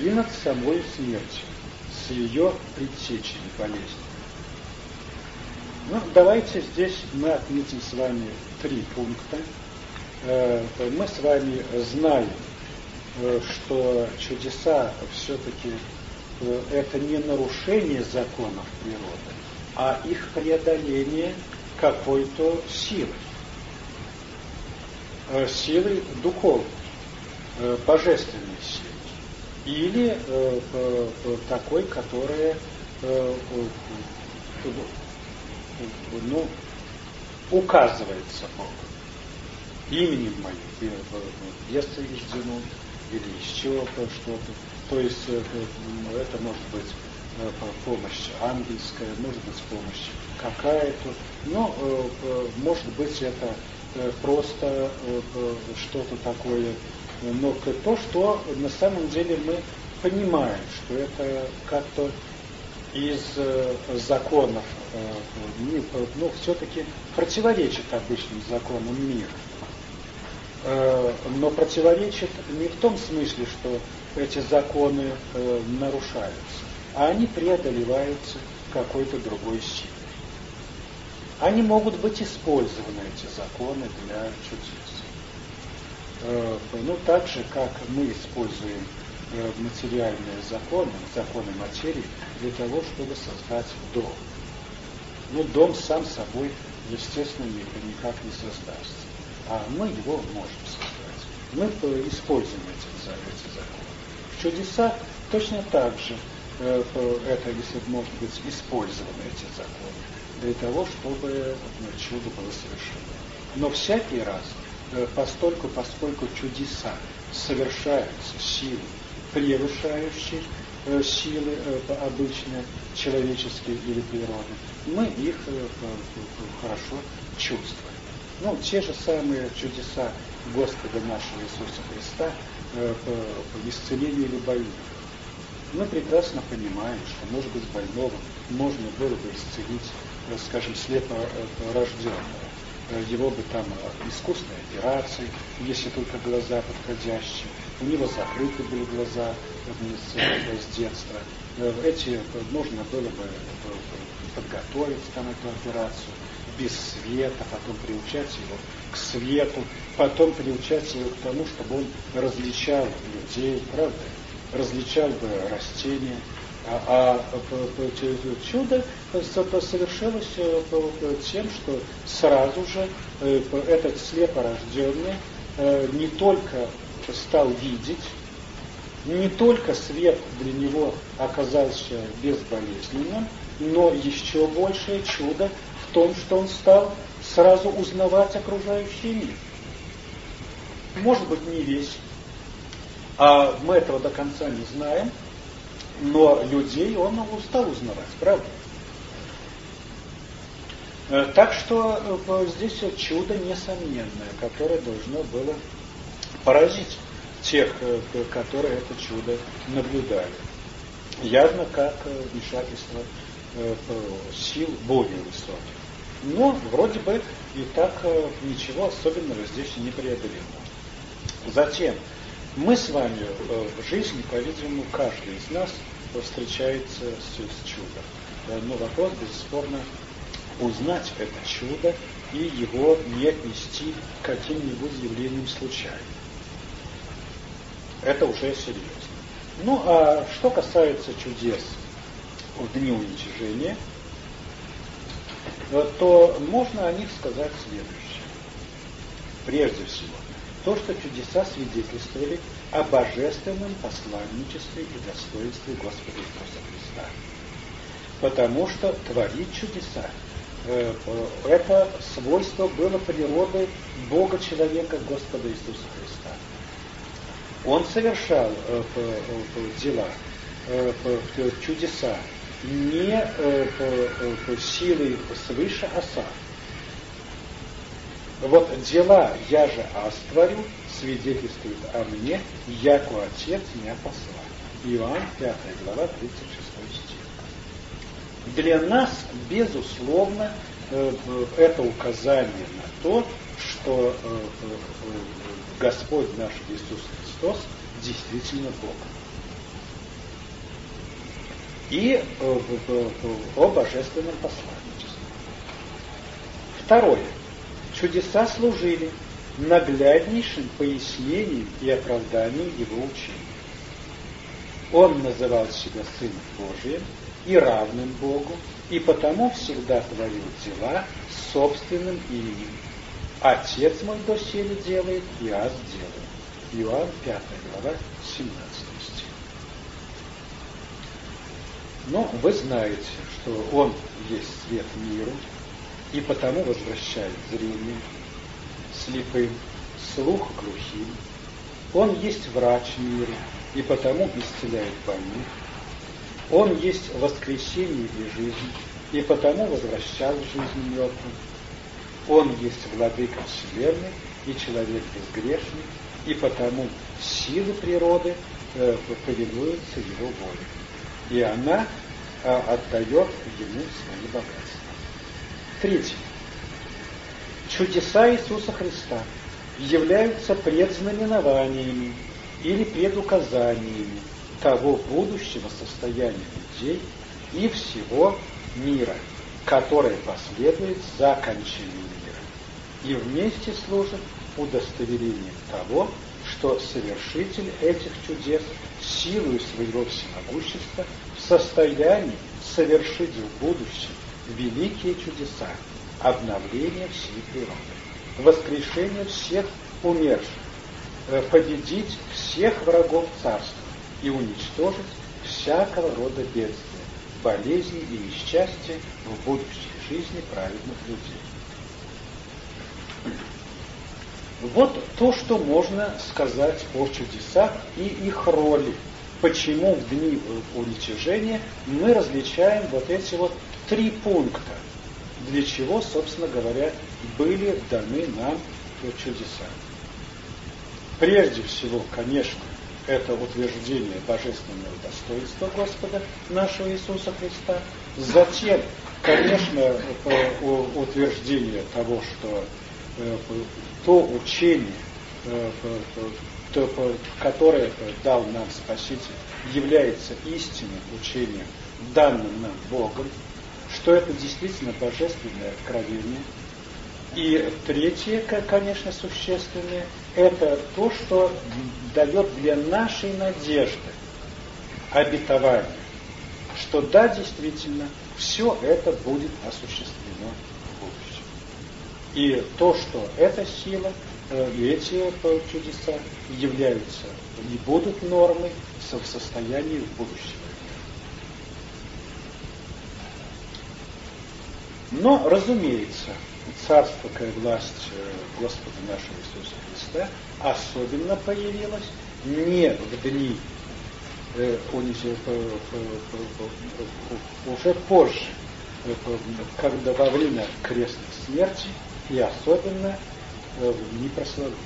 и над самой смертью, с ее предсечами болезни. Ну, давайте здесь мы отметим с вами три пункта. Э, мы с вами знаем, э, что чудеса все-таки э, это не нарушение законов природы, а их преодоление какой-то силы. Силы духовной, божественной силы. Или такой, которая ну, указывается Бог именем моим, если рождено, или еще что-то. То есть э, э, это может быть э, помощь ангельская, может быть помощь какая-то, но может быть это просто что-то такое, но то, что на самом деле мы понимаем, что это как-то из законов, ну, все-таки противоречит обычным законам мира. Э, но противоречит не в том смысле, что эти законы э, нарушаются, а они преодолеваются какой-то другой силой. Они могут быть использованы, эти законы, для чудес. Э, ну, так же, как мы используем материальные законы, законы материи, для того, чтобы создать дом. Ну, дом сам собой, естественно, никак не создастся а мы его можем создать. Мы используем эти, эти законы. В чудесах точно так же э, это, если может быть, использованы эти законы для того, чтобы чудо было совершено. Но всякий раз, э, постольку, поскольку чудеса совершаются силой, превышающей э, силы обычные, человеческие или природы, мы их хорошо чувствуем. Ну, те же самые чудеса Господа нашего Иисуса Христа э, по, исцелению больных. Мы прекрасно понимаем, что, может быть, больного можно было бы исцелить, э, скажем, слепо э, рожденного. Э, его бы там искусной операцией, если только глаза подходящие. У него закрыты были глаза с, детства. Эти можно было бы подготовить там эту операцию без света, потом приучать его к свету, потом приучать его к тому, чтобы он различал людей, правда? Различал бы растения. А, а чудо совершилось э, тем, что сразу же э, этот слепорожденный э, не только стал видеть, не только свет для него оказался безболезненным, но еще большее чудо том, что он стал сразу узнавать окружающий мир. Может быть, не весь, а мы этого до конца не знаем, но людей он стал узнавать, правда? Э, так что э, здесь чудо несомненное, которое должно было поразить тех, э, которые это чудо наблюдали. Явно как вмешательство сил более высоких. Но вроде бы и так э, ничего особенного здесь не преодолено. Затем, мы с вами э, в жизни, по-видимому, каждый из нас встречается с, чудом. Э, но вопрос, бесспорно, узнать это чудо и его не отнести к каким-нибудь явлениям случайным. Это уже серьезно. Ну, а что касается чудес в дни уничижения – то можно о них сказать следующее. Прежде всего, то, что чудеса свидетельствовали о божественном посланничестве и достоинстве Господа Иисуса Христа. Потому что творить чудеса э, это свойство было природы Бога человека Господа Иисуса Христа. Он совершал э, дела, э, чудеса не э, э, силой свыше, а сам. Вот дела я же астворю, свидетельствует о мне, яко Отец меня послал. Иоанн 5 глава 36 стих. Для нас, безусловно, э, это указание на то, что э, э, Господь наш Иисус Христос действительно Бог. И о божественном посланничестве. Второе. Чудеса служили нагляднейшим пояснением и оправданием его учения. Он называл себя Сыном Божиим и равным Богу, и потому всегда творил дела собственным именем. Отец мой доселе делает, и аз делаю. Иоанн 5 глава, 17 стих. Но вы знаете, что Он есть свет миру, и потому возвращает зрение слепым, слух глухим. Он есть врач мира, и потому исцеляет больных. Он есть воскресение и жизнь, и потому возвращал жизнь мертвым. Он есть владыка вселенной и человек безгрешный, и потому силы природы э, повинуются его воле. И она э, отдает ему свои богатства. Третье. Чудеса Иисуса Христа являются предзнаменованиями или предуказаниями того будущего состояния людей и всего мира, которое последует за окончанием мира, и вместе служит удостоверением того, что совершитель этих чудес силой своего всемогущества в состоянии совершить в будущем великие чудеса, обновление всей природы, воскрешение всех умерших, э, победить всех врагов царства и уничтожить всякого рода бедствия, болезни и несчастья в будущей жизни праведных людей. Вот то, что можно сказать о чудесах и их роли. Почему в дни уничижения мы различаем вот эти вот три пункта, для чего, собственно говоря, были даны нам чудеса. Прежде всего, конечно, это утверждение божественного достоинства Господа нашего Иисуса Христа. Затем, конечно, утверждение того, что э, то учение, э, которое дал нам Спаситель, является истинным учением, данным нам Богом, что это действительно божественное откровение. И третье, конечно, существенное, это то, что дает для нашей надежды обетование, что да, действительно, все это будет осуществлено. И то, что эта сила э, и эти э, чудеса являются и будут нормой в состоянии в будущем. Но, разумеется, царственная власть э, Господа нашего Иисуса Христа особенно появилась не в дни уже позже, когда во время крестной смерти и особенно в дни прославления.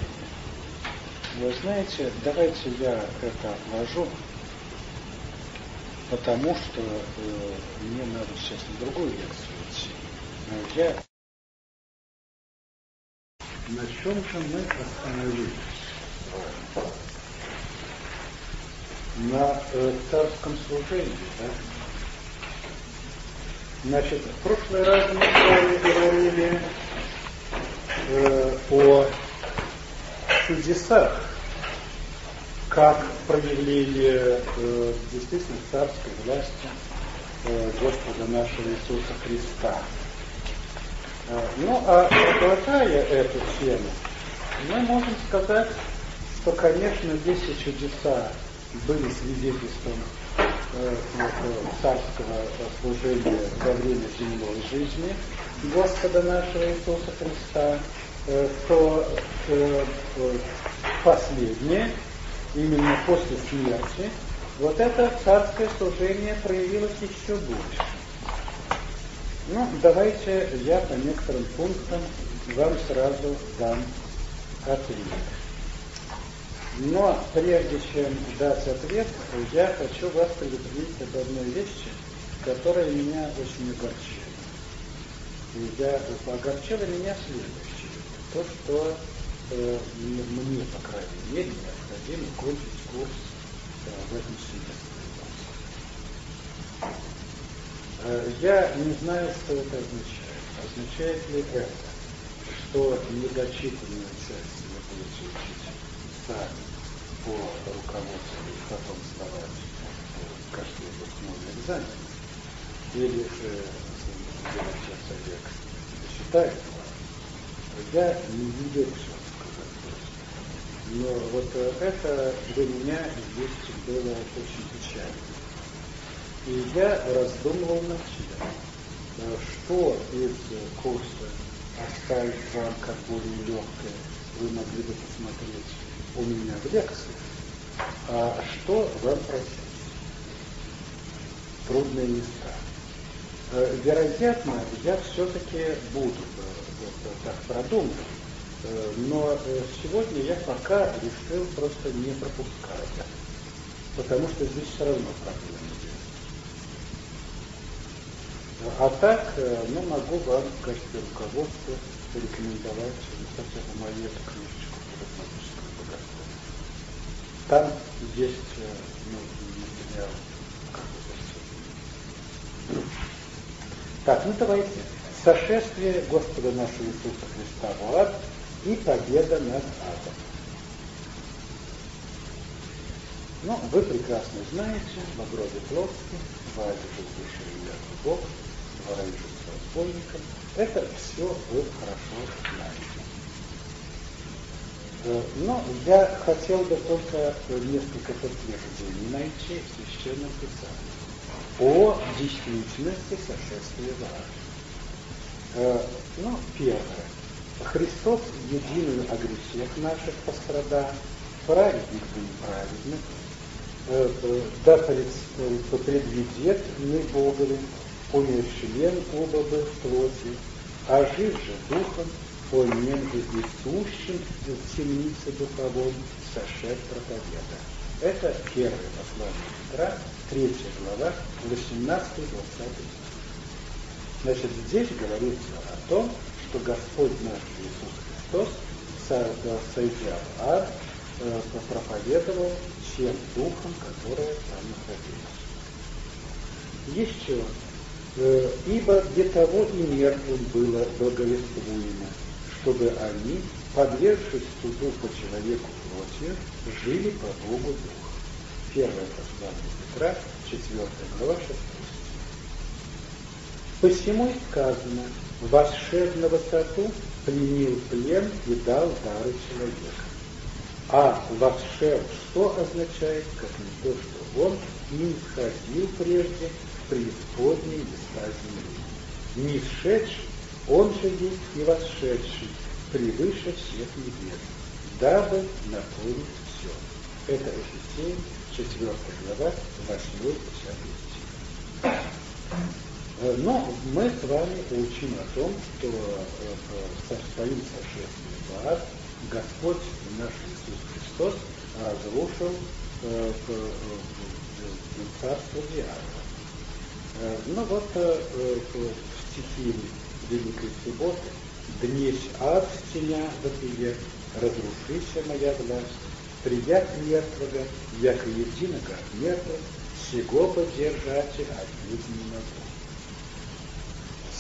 Вы знаете, давайте я это отложу, потому что э, мне надо сейчас на другую лекцию идти. Я... На чем же мы остановились? На э, царском служении, да? Значит, в прошлый раз мы говорили э, о чудесах, как проявление э, действительно царской власти э, Господа нашего Иисуса Христа. Э, ну, а продолжая эту тему, мы можем сказать, что, конечно, здесь и чудеса были свидетельством э, царского служения во время земной жизни Господа нашего Иисуса Христа, э, то последнее, именно после смерти, вот это царское служение проявилось еще больше. Ну, давайте я по некоторым пунктам вам сразу дам ответ. Но прежде чем дать ответ, я хочу вас предупредить об одной вещи, которая меня очень огорчила. И я огорчила меня следующее. То, что э, мне, по крайней мере, необходимо кончить курс э, в этом семестре. Э, я не знаю, что это означает. Означает ли это, что недочитанную часть вы будете учить сами по руководству и потом сдавать каждый выпускной экзамен? Или же Олег считает? Я не видел все. Но вот это для меня здесь было очень печально. И я раздумывал над тем, что из курса оставить вам как более легкое, вы могли бы посмотреть у меня в лекции, а что вам просить? Трудные места. Э, вероятно, я все-таки буду вот, так продумывать, э, но э, сегодня я пока решил просто не пропускать, потому что здесь все равно проблема. А так, э, ну, могу вам в качестве руководства порекомендовать ну, хотя бы мою эту книжечку «Математическое богатство». Там есть э, ну, материал как бы Так, ну давайте. Сошествие Господа нашего Иисуса Христа в ад и победа над адом. Ну, вы прекрасно знаете, в гробе плоский, в аде же Бог, вооружиться разбойником, это все вы хорошо знаете. Э, но я хотел бы только несколько подтверждений найти в Священном Писании о действительности сошествия ад. Э, ну, первое. Христос единый о грехах наших пострадал, праведник неправедных, э, да предвидет мы Богови, умер член оба бы в плоти, а жив же духом, он между и сущим в темнице духовом сошед проповеда. Это первое послание Петра, третья глава, 18-20 Значит, здесь говорится о том, что Господь наш Иисус Христос, сойдя в ад, проповедовал всем духом, которые там находились. Еще Э, ибо для того и мертвым было благовествуемо, чтобы они, подвергшись суду по человеку плоти, жили по Богу Духа. Первое послание Петра, 4 глава, 6 Посему сказано, восшед на высоту, пленил плен и дал дары человека. А восшел что означает, как не то, что он не сходил прежде преисподней места земли. Не сшедший, он же есть и восшедший, превыше всех небес, дабы наполнить все. Это Ефесеем, 4 глава, 8 10 стих. Э, но мы с вами учим о том, что э, со своим сошествием в ад Господь наш Иисус Христос разрушил э, царство дьявола. Э, ну вот э, э, в стихи Великой Субботы «Днесь ад стеня вопие, разрушися моя власть, придя к мертвого, яко единого мертвых, сего поддержати отнюдь не могу».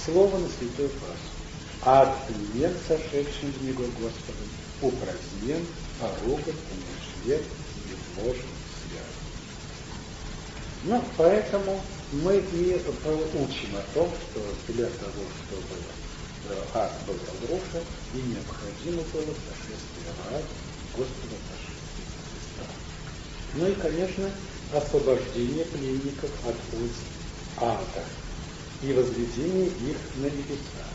Слово на Святой Пасху. Ад племен, сошедшим в него Господом, упразднен, поруган, умершлен, изложен, связан. Ну, поэтому мы и учим о том, что для того, чтобы э, ад был разрушен, и необходимо было сошествие в ад Господа нашего. Ну и, конечно, освобождение пленников от уз ада и возведение их на небеса.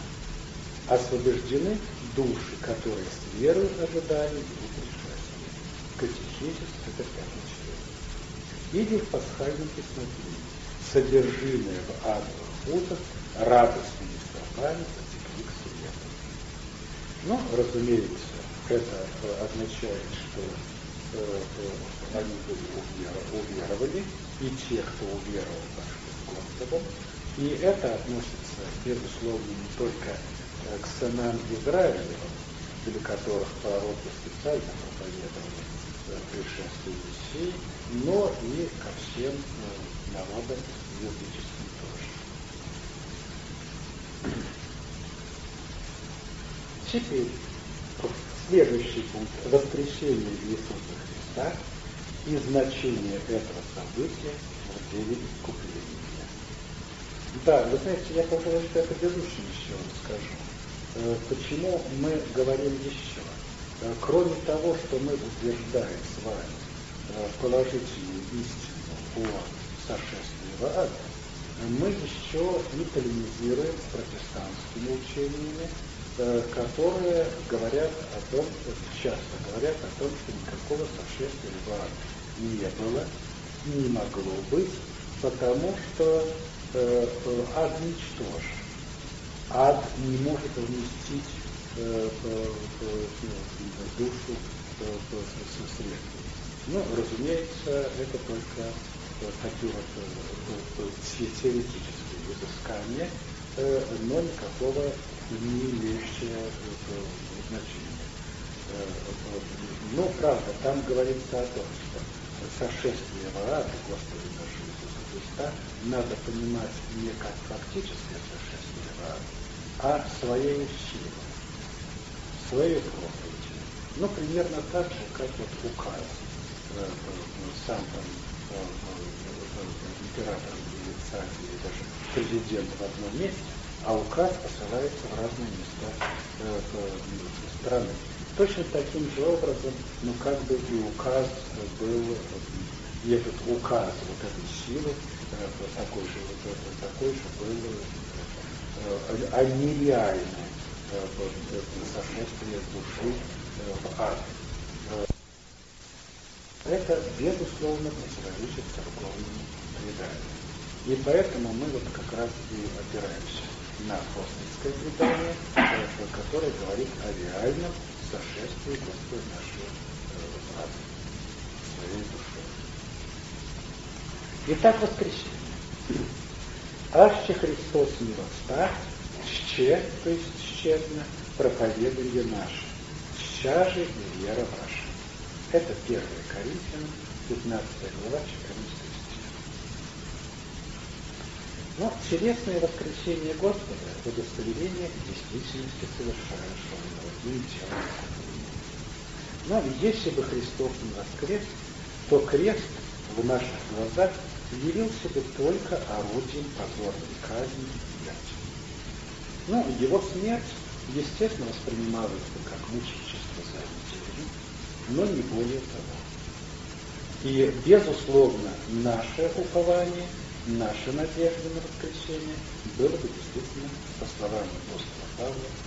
Освобождены души, которые с верой ожидали его пришествия. Катехизис – это пятый член. Или в пасхальном песнопении содержимое в адовых путах радостными стопами потекли к свету. Ну, разумеется, это означает, что э, они уверовали, и те, кто уверовал, пошли с Господом. И это относится, безусловно, не только к сынам Израиля, для которых пророки специально проповедовали пришествие Мессии, но и ко всем народам языческим тоже. Теперь следующий пункт – воскрешение Иисуса Христа и значение этого события в деле искупления. Да, вы знаете, я, пожалуй, что это ведущий еще вам скажу. Э, почему мы говорим еще? Э, кроме того, что мы утверждаем с вами э, положительную истину о сошествии в ад, мы еще и полемизируем с протестантскими учениями, которые говорят о том, часто говорят о том, что никакого сошествия в ад не было, не могло быть, потому что ад ничтожен ад не может вместить э, душу со средством. Ну, разумеется, это только такие вот теоретические изыскания, но никакого не имеющее значения. Но, правда, там говорится о том, что сошествие в ад Господа нашего Иисуса Христа надо понимать не как фактическое сошествие в ад, а своей силой, своей проповедью. Ну, примерно так же, как вот указ э, э, сам там э, император или царь, или даже президент в одном месте, а указ посылается в разные места страны. Точно таким же образом, ну как бы и указ был, и этот указ вот этой силы, такой же, вот, такой же был а нереальное сошествие души в ад. Это, безусловно, противоречит церковному преданию. И поэтому мы вот как раз и опираемся на апостольское предание, которое говорит о реальном сошествии Господа нашего в ад, своей душой. Итак, воскресенье. Аще Христос не восстав, ще, то есть тщетно, проповедуя наше, ща же и вера ваша. Это 1 Коринфянам, 15 глава, 14 стих. Но телесное воскресение Господа – удостоверение действительности совершающего телом. Но если бы Христос не воскрес, то крест в наших глазах явился бы только орудием позорной казни и смерти. Ну, его смерть, естественно, воспринималась бы как мученичество за неделю, но не более того. И, безусловно, наше упование, наша надежда на воскресение было бы действительно, по словам апостола Павла,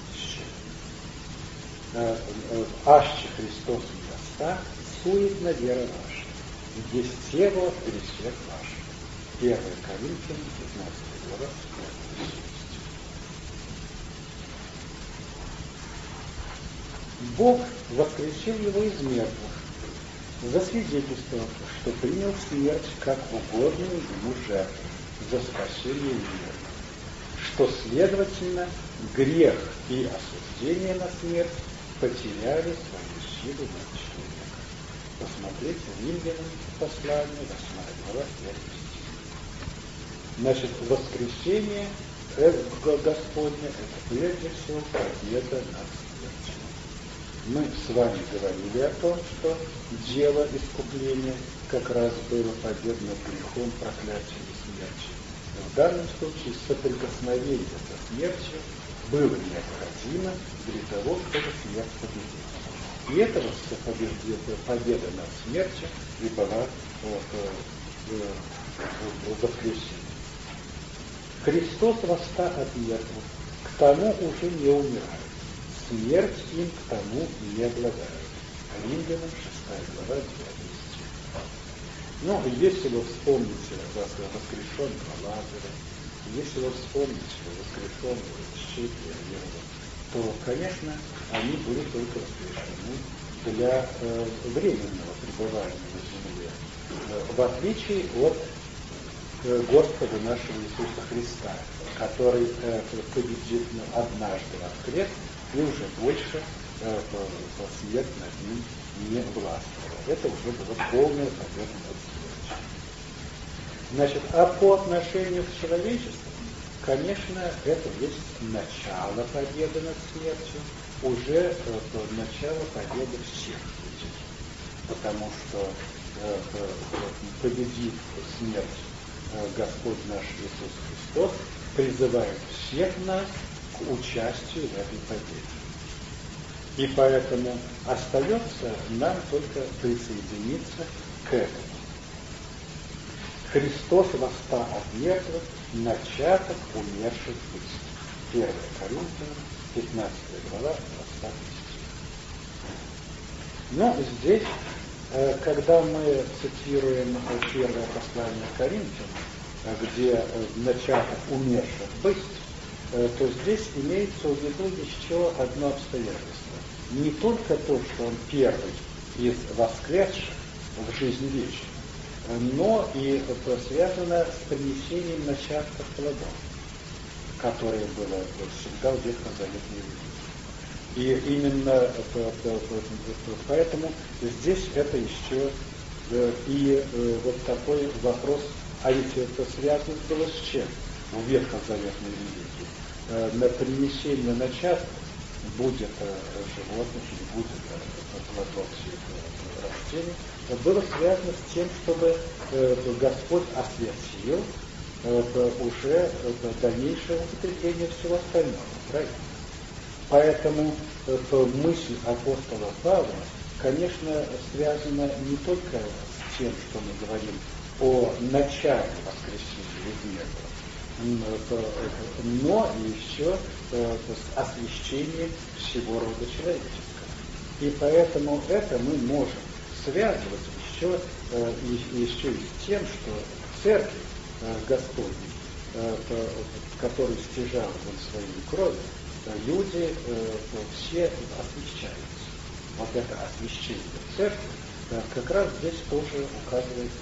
Аще Христос и Христа суетна вера ваша, есть тело перед всех ваш. 1 Коринфянам, 15 глава, 5 Бог воскресил его из мертвых, засвидетельствовав, что принял смерть как угодную ему жертву за спасение мира, что, следовательно, грех и осуждение на смерть потеряли свою силу человеком. Посмотрите Римлянам послание, 8 глава, 5 Значит, воскресение Господне – это прежде всего победа над смертью. Мы с вами говорили о том, что дело искупления как раз было победа над грехом, проклятием и смертью. В данном случае соприкосновение со смертью было необходимо для того, чтобы смерть победить. И этого победа над смертью и была вот, в воскресенье. Христос восста от мертвых, к тому уже не умирает. Смерть им к тому не обладает. Римлянам 6 глава 9 стих. Ну, если вы вспомните воскрешенного Лазаря, если вспомните воскрешенного Щепия Верова, то, конечно, они были только воскрешены для э, временного пребывания на земле, э, в отличие от э, Господа нашего Иисуса Христа, который э, победит однажды воскрес и уже больше э, смерть над ним не властвовала. Это уже было полное победа. Значит, а по отношению к человечеству, конечно, это есть начало победы над смертью, уже э, начало победы всех людей. Потому что э, э, смерть э, Господь наш Иисус Христос, призывает всех нас к участию в этой победе. И поэтому остается нам только присоединиться к этому. Христос восстал от мертвых, начаток умерших быть. 1 Коринфянам, 15 глава, 20 стих. Но здесь, э, когда мы цитируем первое послание Коринфянам, где э, начаток умерших быть, э, то здесь имеется в виду еще одно обстоятельство. Не только то, что он первый из воскресших в жизни вечной, но и связано с принесением начатков плодов, которое было всегда в Ветхом Заветной И именно поэтому здесь это еще э, и вот такой вопрос а ведь это связано было с чем? В ветхозаветной религии. Э, на принесение начатка будет э, животных или будет э, плодов растений, было связано с тем, чтобы Господь осветил уже дальнейшее употребление всего остального. Правильно? Поэтому мысль апостола Павла, конечно, связана не только с тем, что мы говорим о начале воскресения мертвых, но еще э, с освящением всего рода человеческого. И поэтому это мы можем связывать еще, э, еще и с тем, что в церкви э, Господней, который стяжал он своей кровью, люди все освящаются. Вот это освящение церкви как раз здесь тоже указывается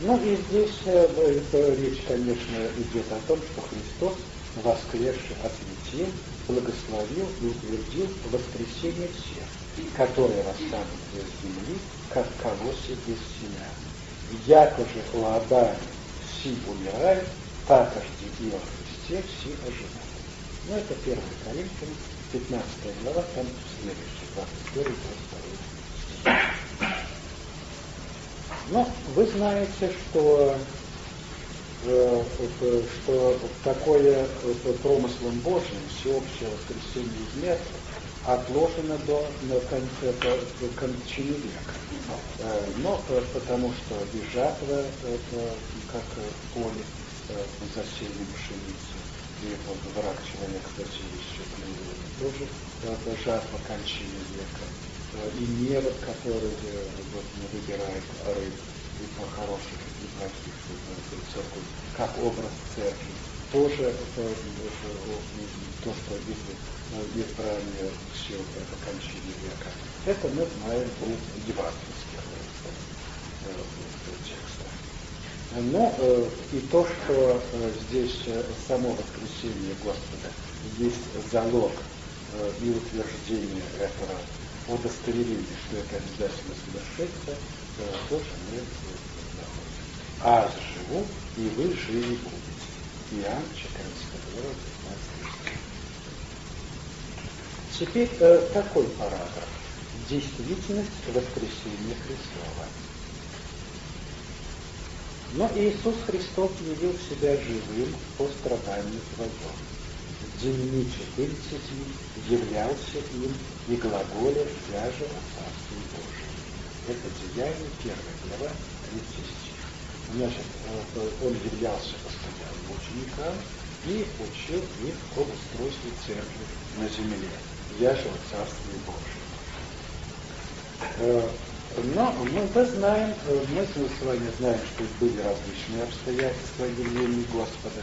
ну и здесь э, речь, конечно, идет о том, что Христос, воскресший от смерти, благословил и утвердил воскресение всех, которые восстанут из земли, как колосья из семя. Яко же у Адама си умирает, так и о Христе все ожидают. Ну, это 1 Коринфянам, 15 глава, там следующий, 21 22 Ну, вы знаете, что, э, что такое промыслом Божьим, всеобщее воскресенье из мертвых, отложено до, до конца, кончины века. Э, но э, потому что и это как поле засеянной пшеницы, и вот враг человека засеющий тоже жатва кончины века. И невод, который вот, выбирает рыб и по хороших, и плохих, церковь, как образ церкви, тоже это, то, что если избрание все это кончины века. Это мы знаем у евангельских текстах. Но э, и то, что э, здесь э, само воскресение Господа есть залог Э, и утверждение этого удостоверения, что это обязательно совершится, э, тоже мы А живу, и вы живы будете. Иоанн 14 глава, 15 Теперь э, такой параграф. Действительность воскресения Христова. Но Иисус Христос явил себя живым по страданию своем дни четырнадцати являлся им и глаголе даже о Царстве Божьем. Это Деяние, первая глава, 30 стих. Значит, э, он являлся постоянно ученикам и учил их об устройстве церкви на земле, я же о Царстве Божьем. Э, но мы, мы знаем, мы с вами знаем, что были различные обстоятельства явления Господа.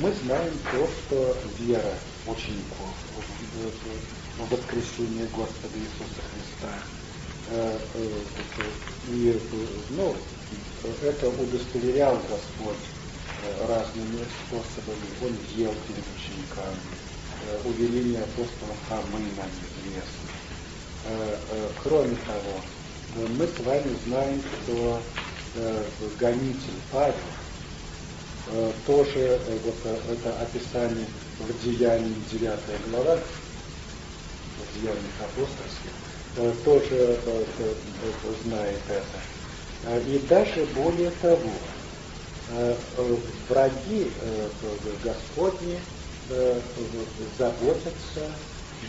Мы знаем то, что вера учеников в воскресение Господа Иисуса Христа. И ну, это удостоверял Господь разными способами. Он ел перед учениками. Увеление апостола Хамы нам известно. Кроме того, мы с вами знаем, что гонитель Павел тоже вот это описание в Деянии 9 глава, в Деяниях апостольских, тоже знает это. И даже более того, Э, э, враги э, Господни заботятся,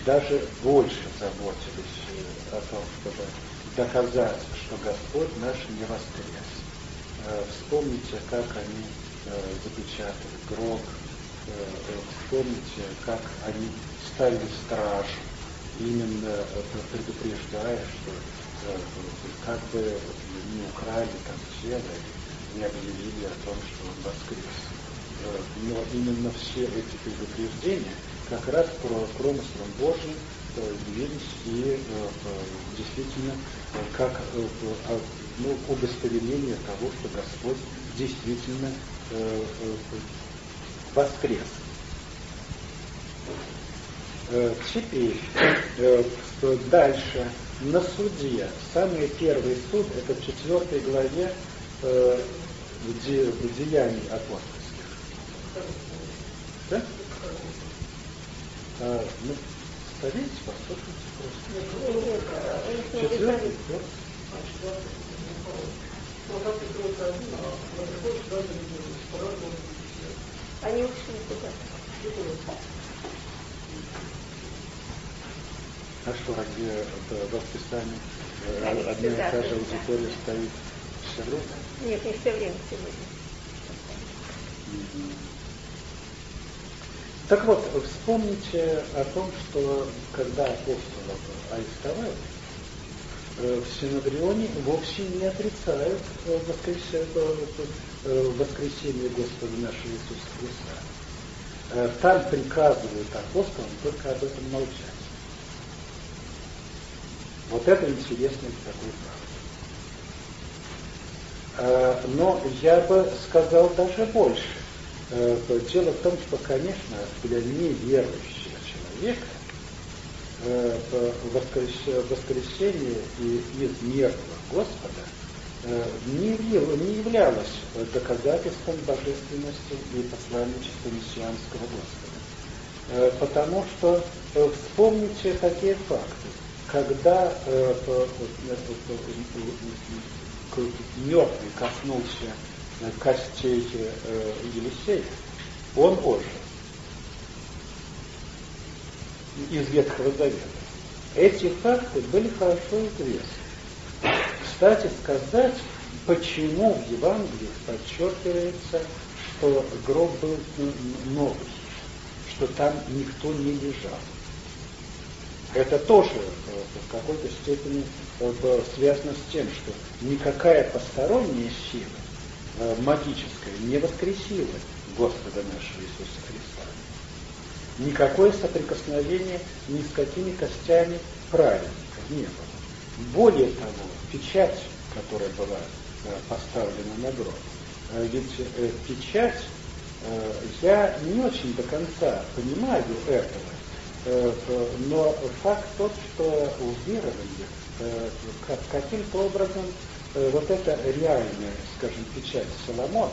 даже больше заботились о том, чтобы доказать, что Господь наш не воскрес. Вспомните, как они запечатали гроб, вспомните, как они ставили стражу, именно предупреждая, что как бы не украли там тело не объявили о том, что он воскрес. Э, но именно все эти предупреждения как раз про промыслом Божьим явились и э, действительно как э, ну, удостоверение того, что Господь действительно воскрес. Теперь дальше на суде. Самый первый суд, это в четвертой главе де, в деянии апостольских. Да? А, ну, садитесь, послушайте просто. Четвертый, Они ушли куда? А что, разве в расписании одна и та же аудитория стоит все время? Нет, не все время сегодня. Так вот, вспомните о том, что когда апостолов арестовали, э, в Синодрионе вовсе не отрицают э, воскресение, э, воскресение Господа нашего Иисуса Христа. Там приказывают апостолам только об этом молчать. Вот это интересный такой факт. Э, но я бы сказал даже больше. Э, дело в том, что, конечно, для неверующего человека э, воскресение из мертвых Господа не являлось доказательством божественности и посланничества мессианского Господа. Потому что вспомните такие факты. Когда мертвый коснулся э, костей э, Елисея, он ожил из Ветхого Завета. Эти факты были хорошо известны. Кстати сказать, почему в Евангелии подчеркивается, что гроб был новый, что там никто не лежал. Это тоже э, в какой-то степени э, связано с тем, что никакая посторонняя сила э, магическая не воскресила Господа нашего Иисуса Христа. Никакое соприкосновение ни с какими костями праведников не было. Более того, печать, которая была поставлена на гроб, ведь печать, я не очень до конца понимаю этого, Э, но факт тот, что уверование э, каким-то образом э, вот эта реальная, скажем, печать Соломона,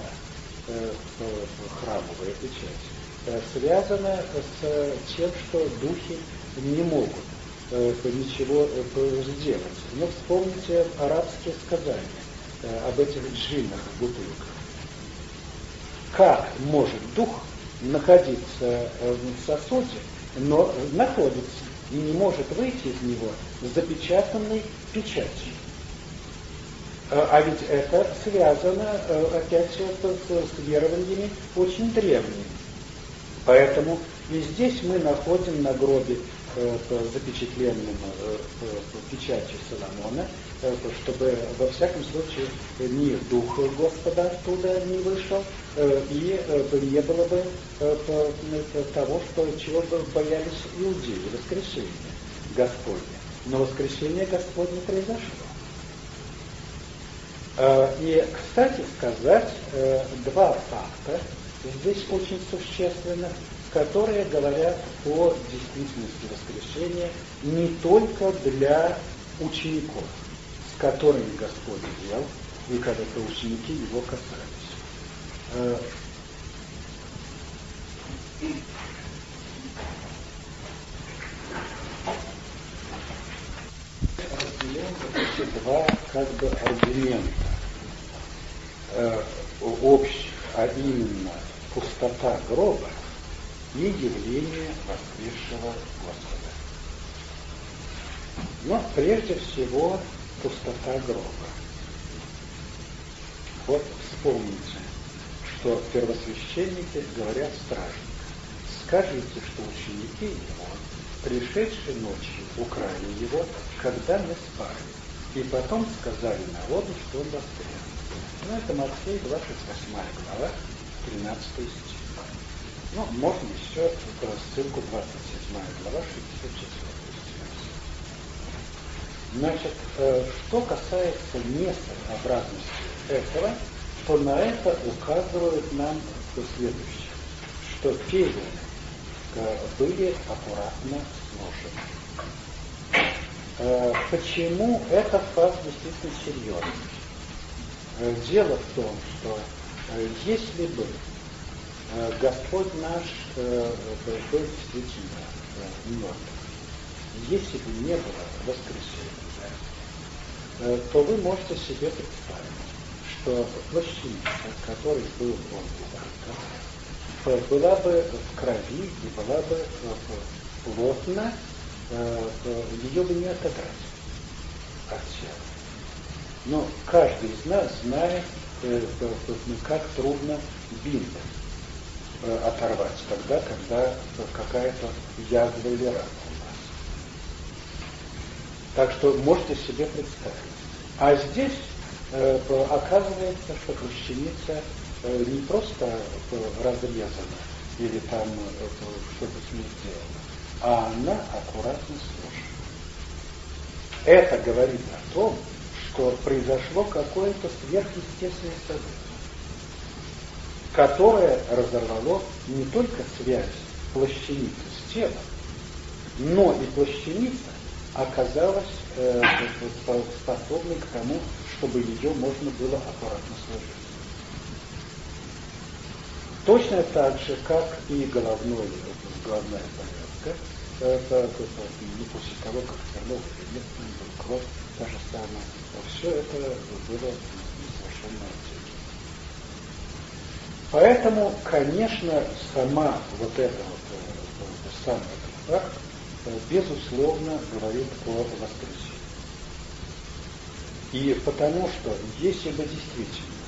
храмовая печать, связана с тем, что духи не могут ничего сделать. Но ну, вспомните арабские сказания об этих джиннах в бутылках. Как может дух находиться в сосуде, но находится и не может выйти из него запечатанной печатью. А, а ведь это связано э, опять с, с верованиями очень древними. Поэтому и здесь мы находим на гробе запечатленным печатью Соломона, чтобы во всяком случае ни дух Господа оттуда не вышел, и не было бы того, что, чего бы боялись иудеи, воскрешения Господня. Но воскрешение Господне произошло. И, кстати сказать, два факта здесь очень существенных, которые говорят о действительности воскрешения не только для учеников, которыми Господь ел, и когда ученики его касались. Э, два как бы аргумента э, общих, а именно пустота гроба и явление воскресшего Господа. Но прежде всего пустота гроба. Вот вспомните, что первосвященники говорят стражник, скажите, что ученики его, пришедшие ночью, украли его, когда мы спали, и потом сказали народу, что он воскрес. Ну, это Матфей, 28 глава, 13 стих. Ну, можно еще ссылку 27 глава, 64 Значит, э, что касается несообразности этого, то на это указывает нам следующее, что перья э, были аккуратно сложены. Э, почему этот факт действительно серьезный? Дело в том, что если бы Господь наш был действительно мертв. Если бы не было воскресения, то вы можете себе представить, что плащаница, которой был он убран, была бы в крови и была бы плотно, ее бы не отодрать от тела. Но каждый из нас знает, как трудно бинт Э, оторвать тогда, когда какая-то язва или рана у нас. Так что можете себе представить. А здесь э, оказывается, что плащаница э, не просто э, разрезана или там э, что-то с ней сделано, а она аккуратно сложена. Это говорит о том, что произошло какое-то сверхъестественное событие которое разорвало не только связь плащаницы с телом, но и плащаница оказалась э, способной к тому, чтобы ее можно было аккуратно сложить. Точно так же, как и головной, головная повязка, это, не после того, как Свернов был кровь, та же самая, все это было совершенно отдельно. Поэтому, конечно, сама вот эта вот, э, сам этот факт, э, безусловно, говорит о воскресении. И потому что, если бы действительно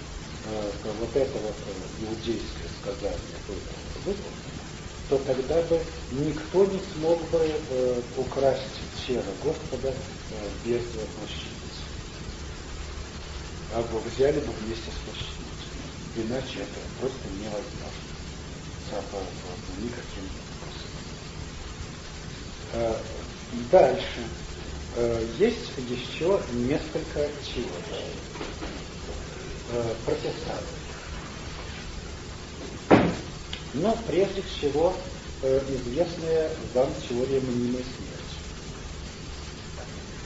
э, вот это вот иудейское сказание было выполнено, то тогда бы никто не смог бы украсть тело Господа без плащаницы. А бы взяли бы вместе с плащаницей. Иначе это просто невозможно. Никаким образом. Э, дальше. Э, есть еще несколько теорий. Э, протестанты. Но прежде всего известная вам теория мнимой смерти.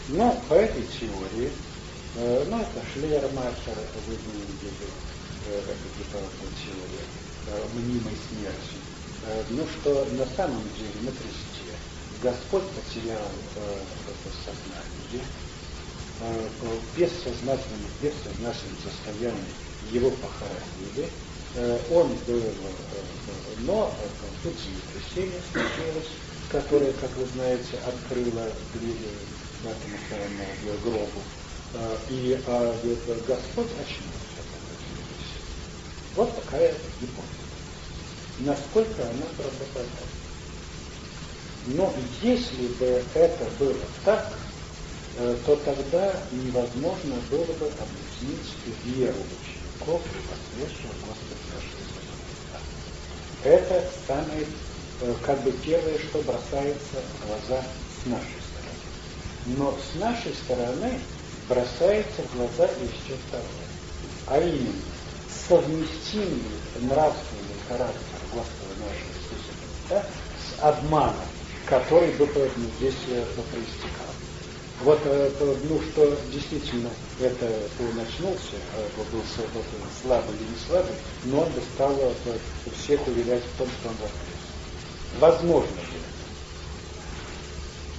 Но по этой теории, ну это Шлейермахер, вы видели, это гипотеза теория мнимой смерти. Э, ну что на самом деле на кресте Господь потерял э, сознание, э, в бессознательном, бессознательном состоянии его похоронили, э, он был, э, но в пути крещения случилось, которое, как вы знаете, открыло двери этому самому гробу. Э, и а, Господь очнулся. Вот такая гипотеза. Насколько она правдоподобна. Но если бы это было так, э, то тогда невозможно было бы объяснить веру учеников и воскресшего Господа Иисуса. Это самое, э, как бы первое, что бросается в глаза с нашей стороны. Но с нашей стороны бросается в глаза еще второе. А именно, совместимый нравственный характер Господа нашего Иисуса Христа с обманом, который бы здесь э, проистекал. Вот, э, ну, что действительно это начнулся, э, был вот, слабый или не слабый, но он бы стал всех уверять в том, что он воскрес. Возможно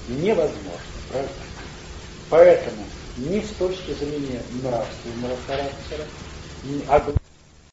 ли? Невозможно, правда? Поэтому ни с точки зрения нравственного характера, ни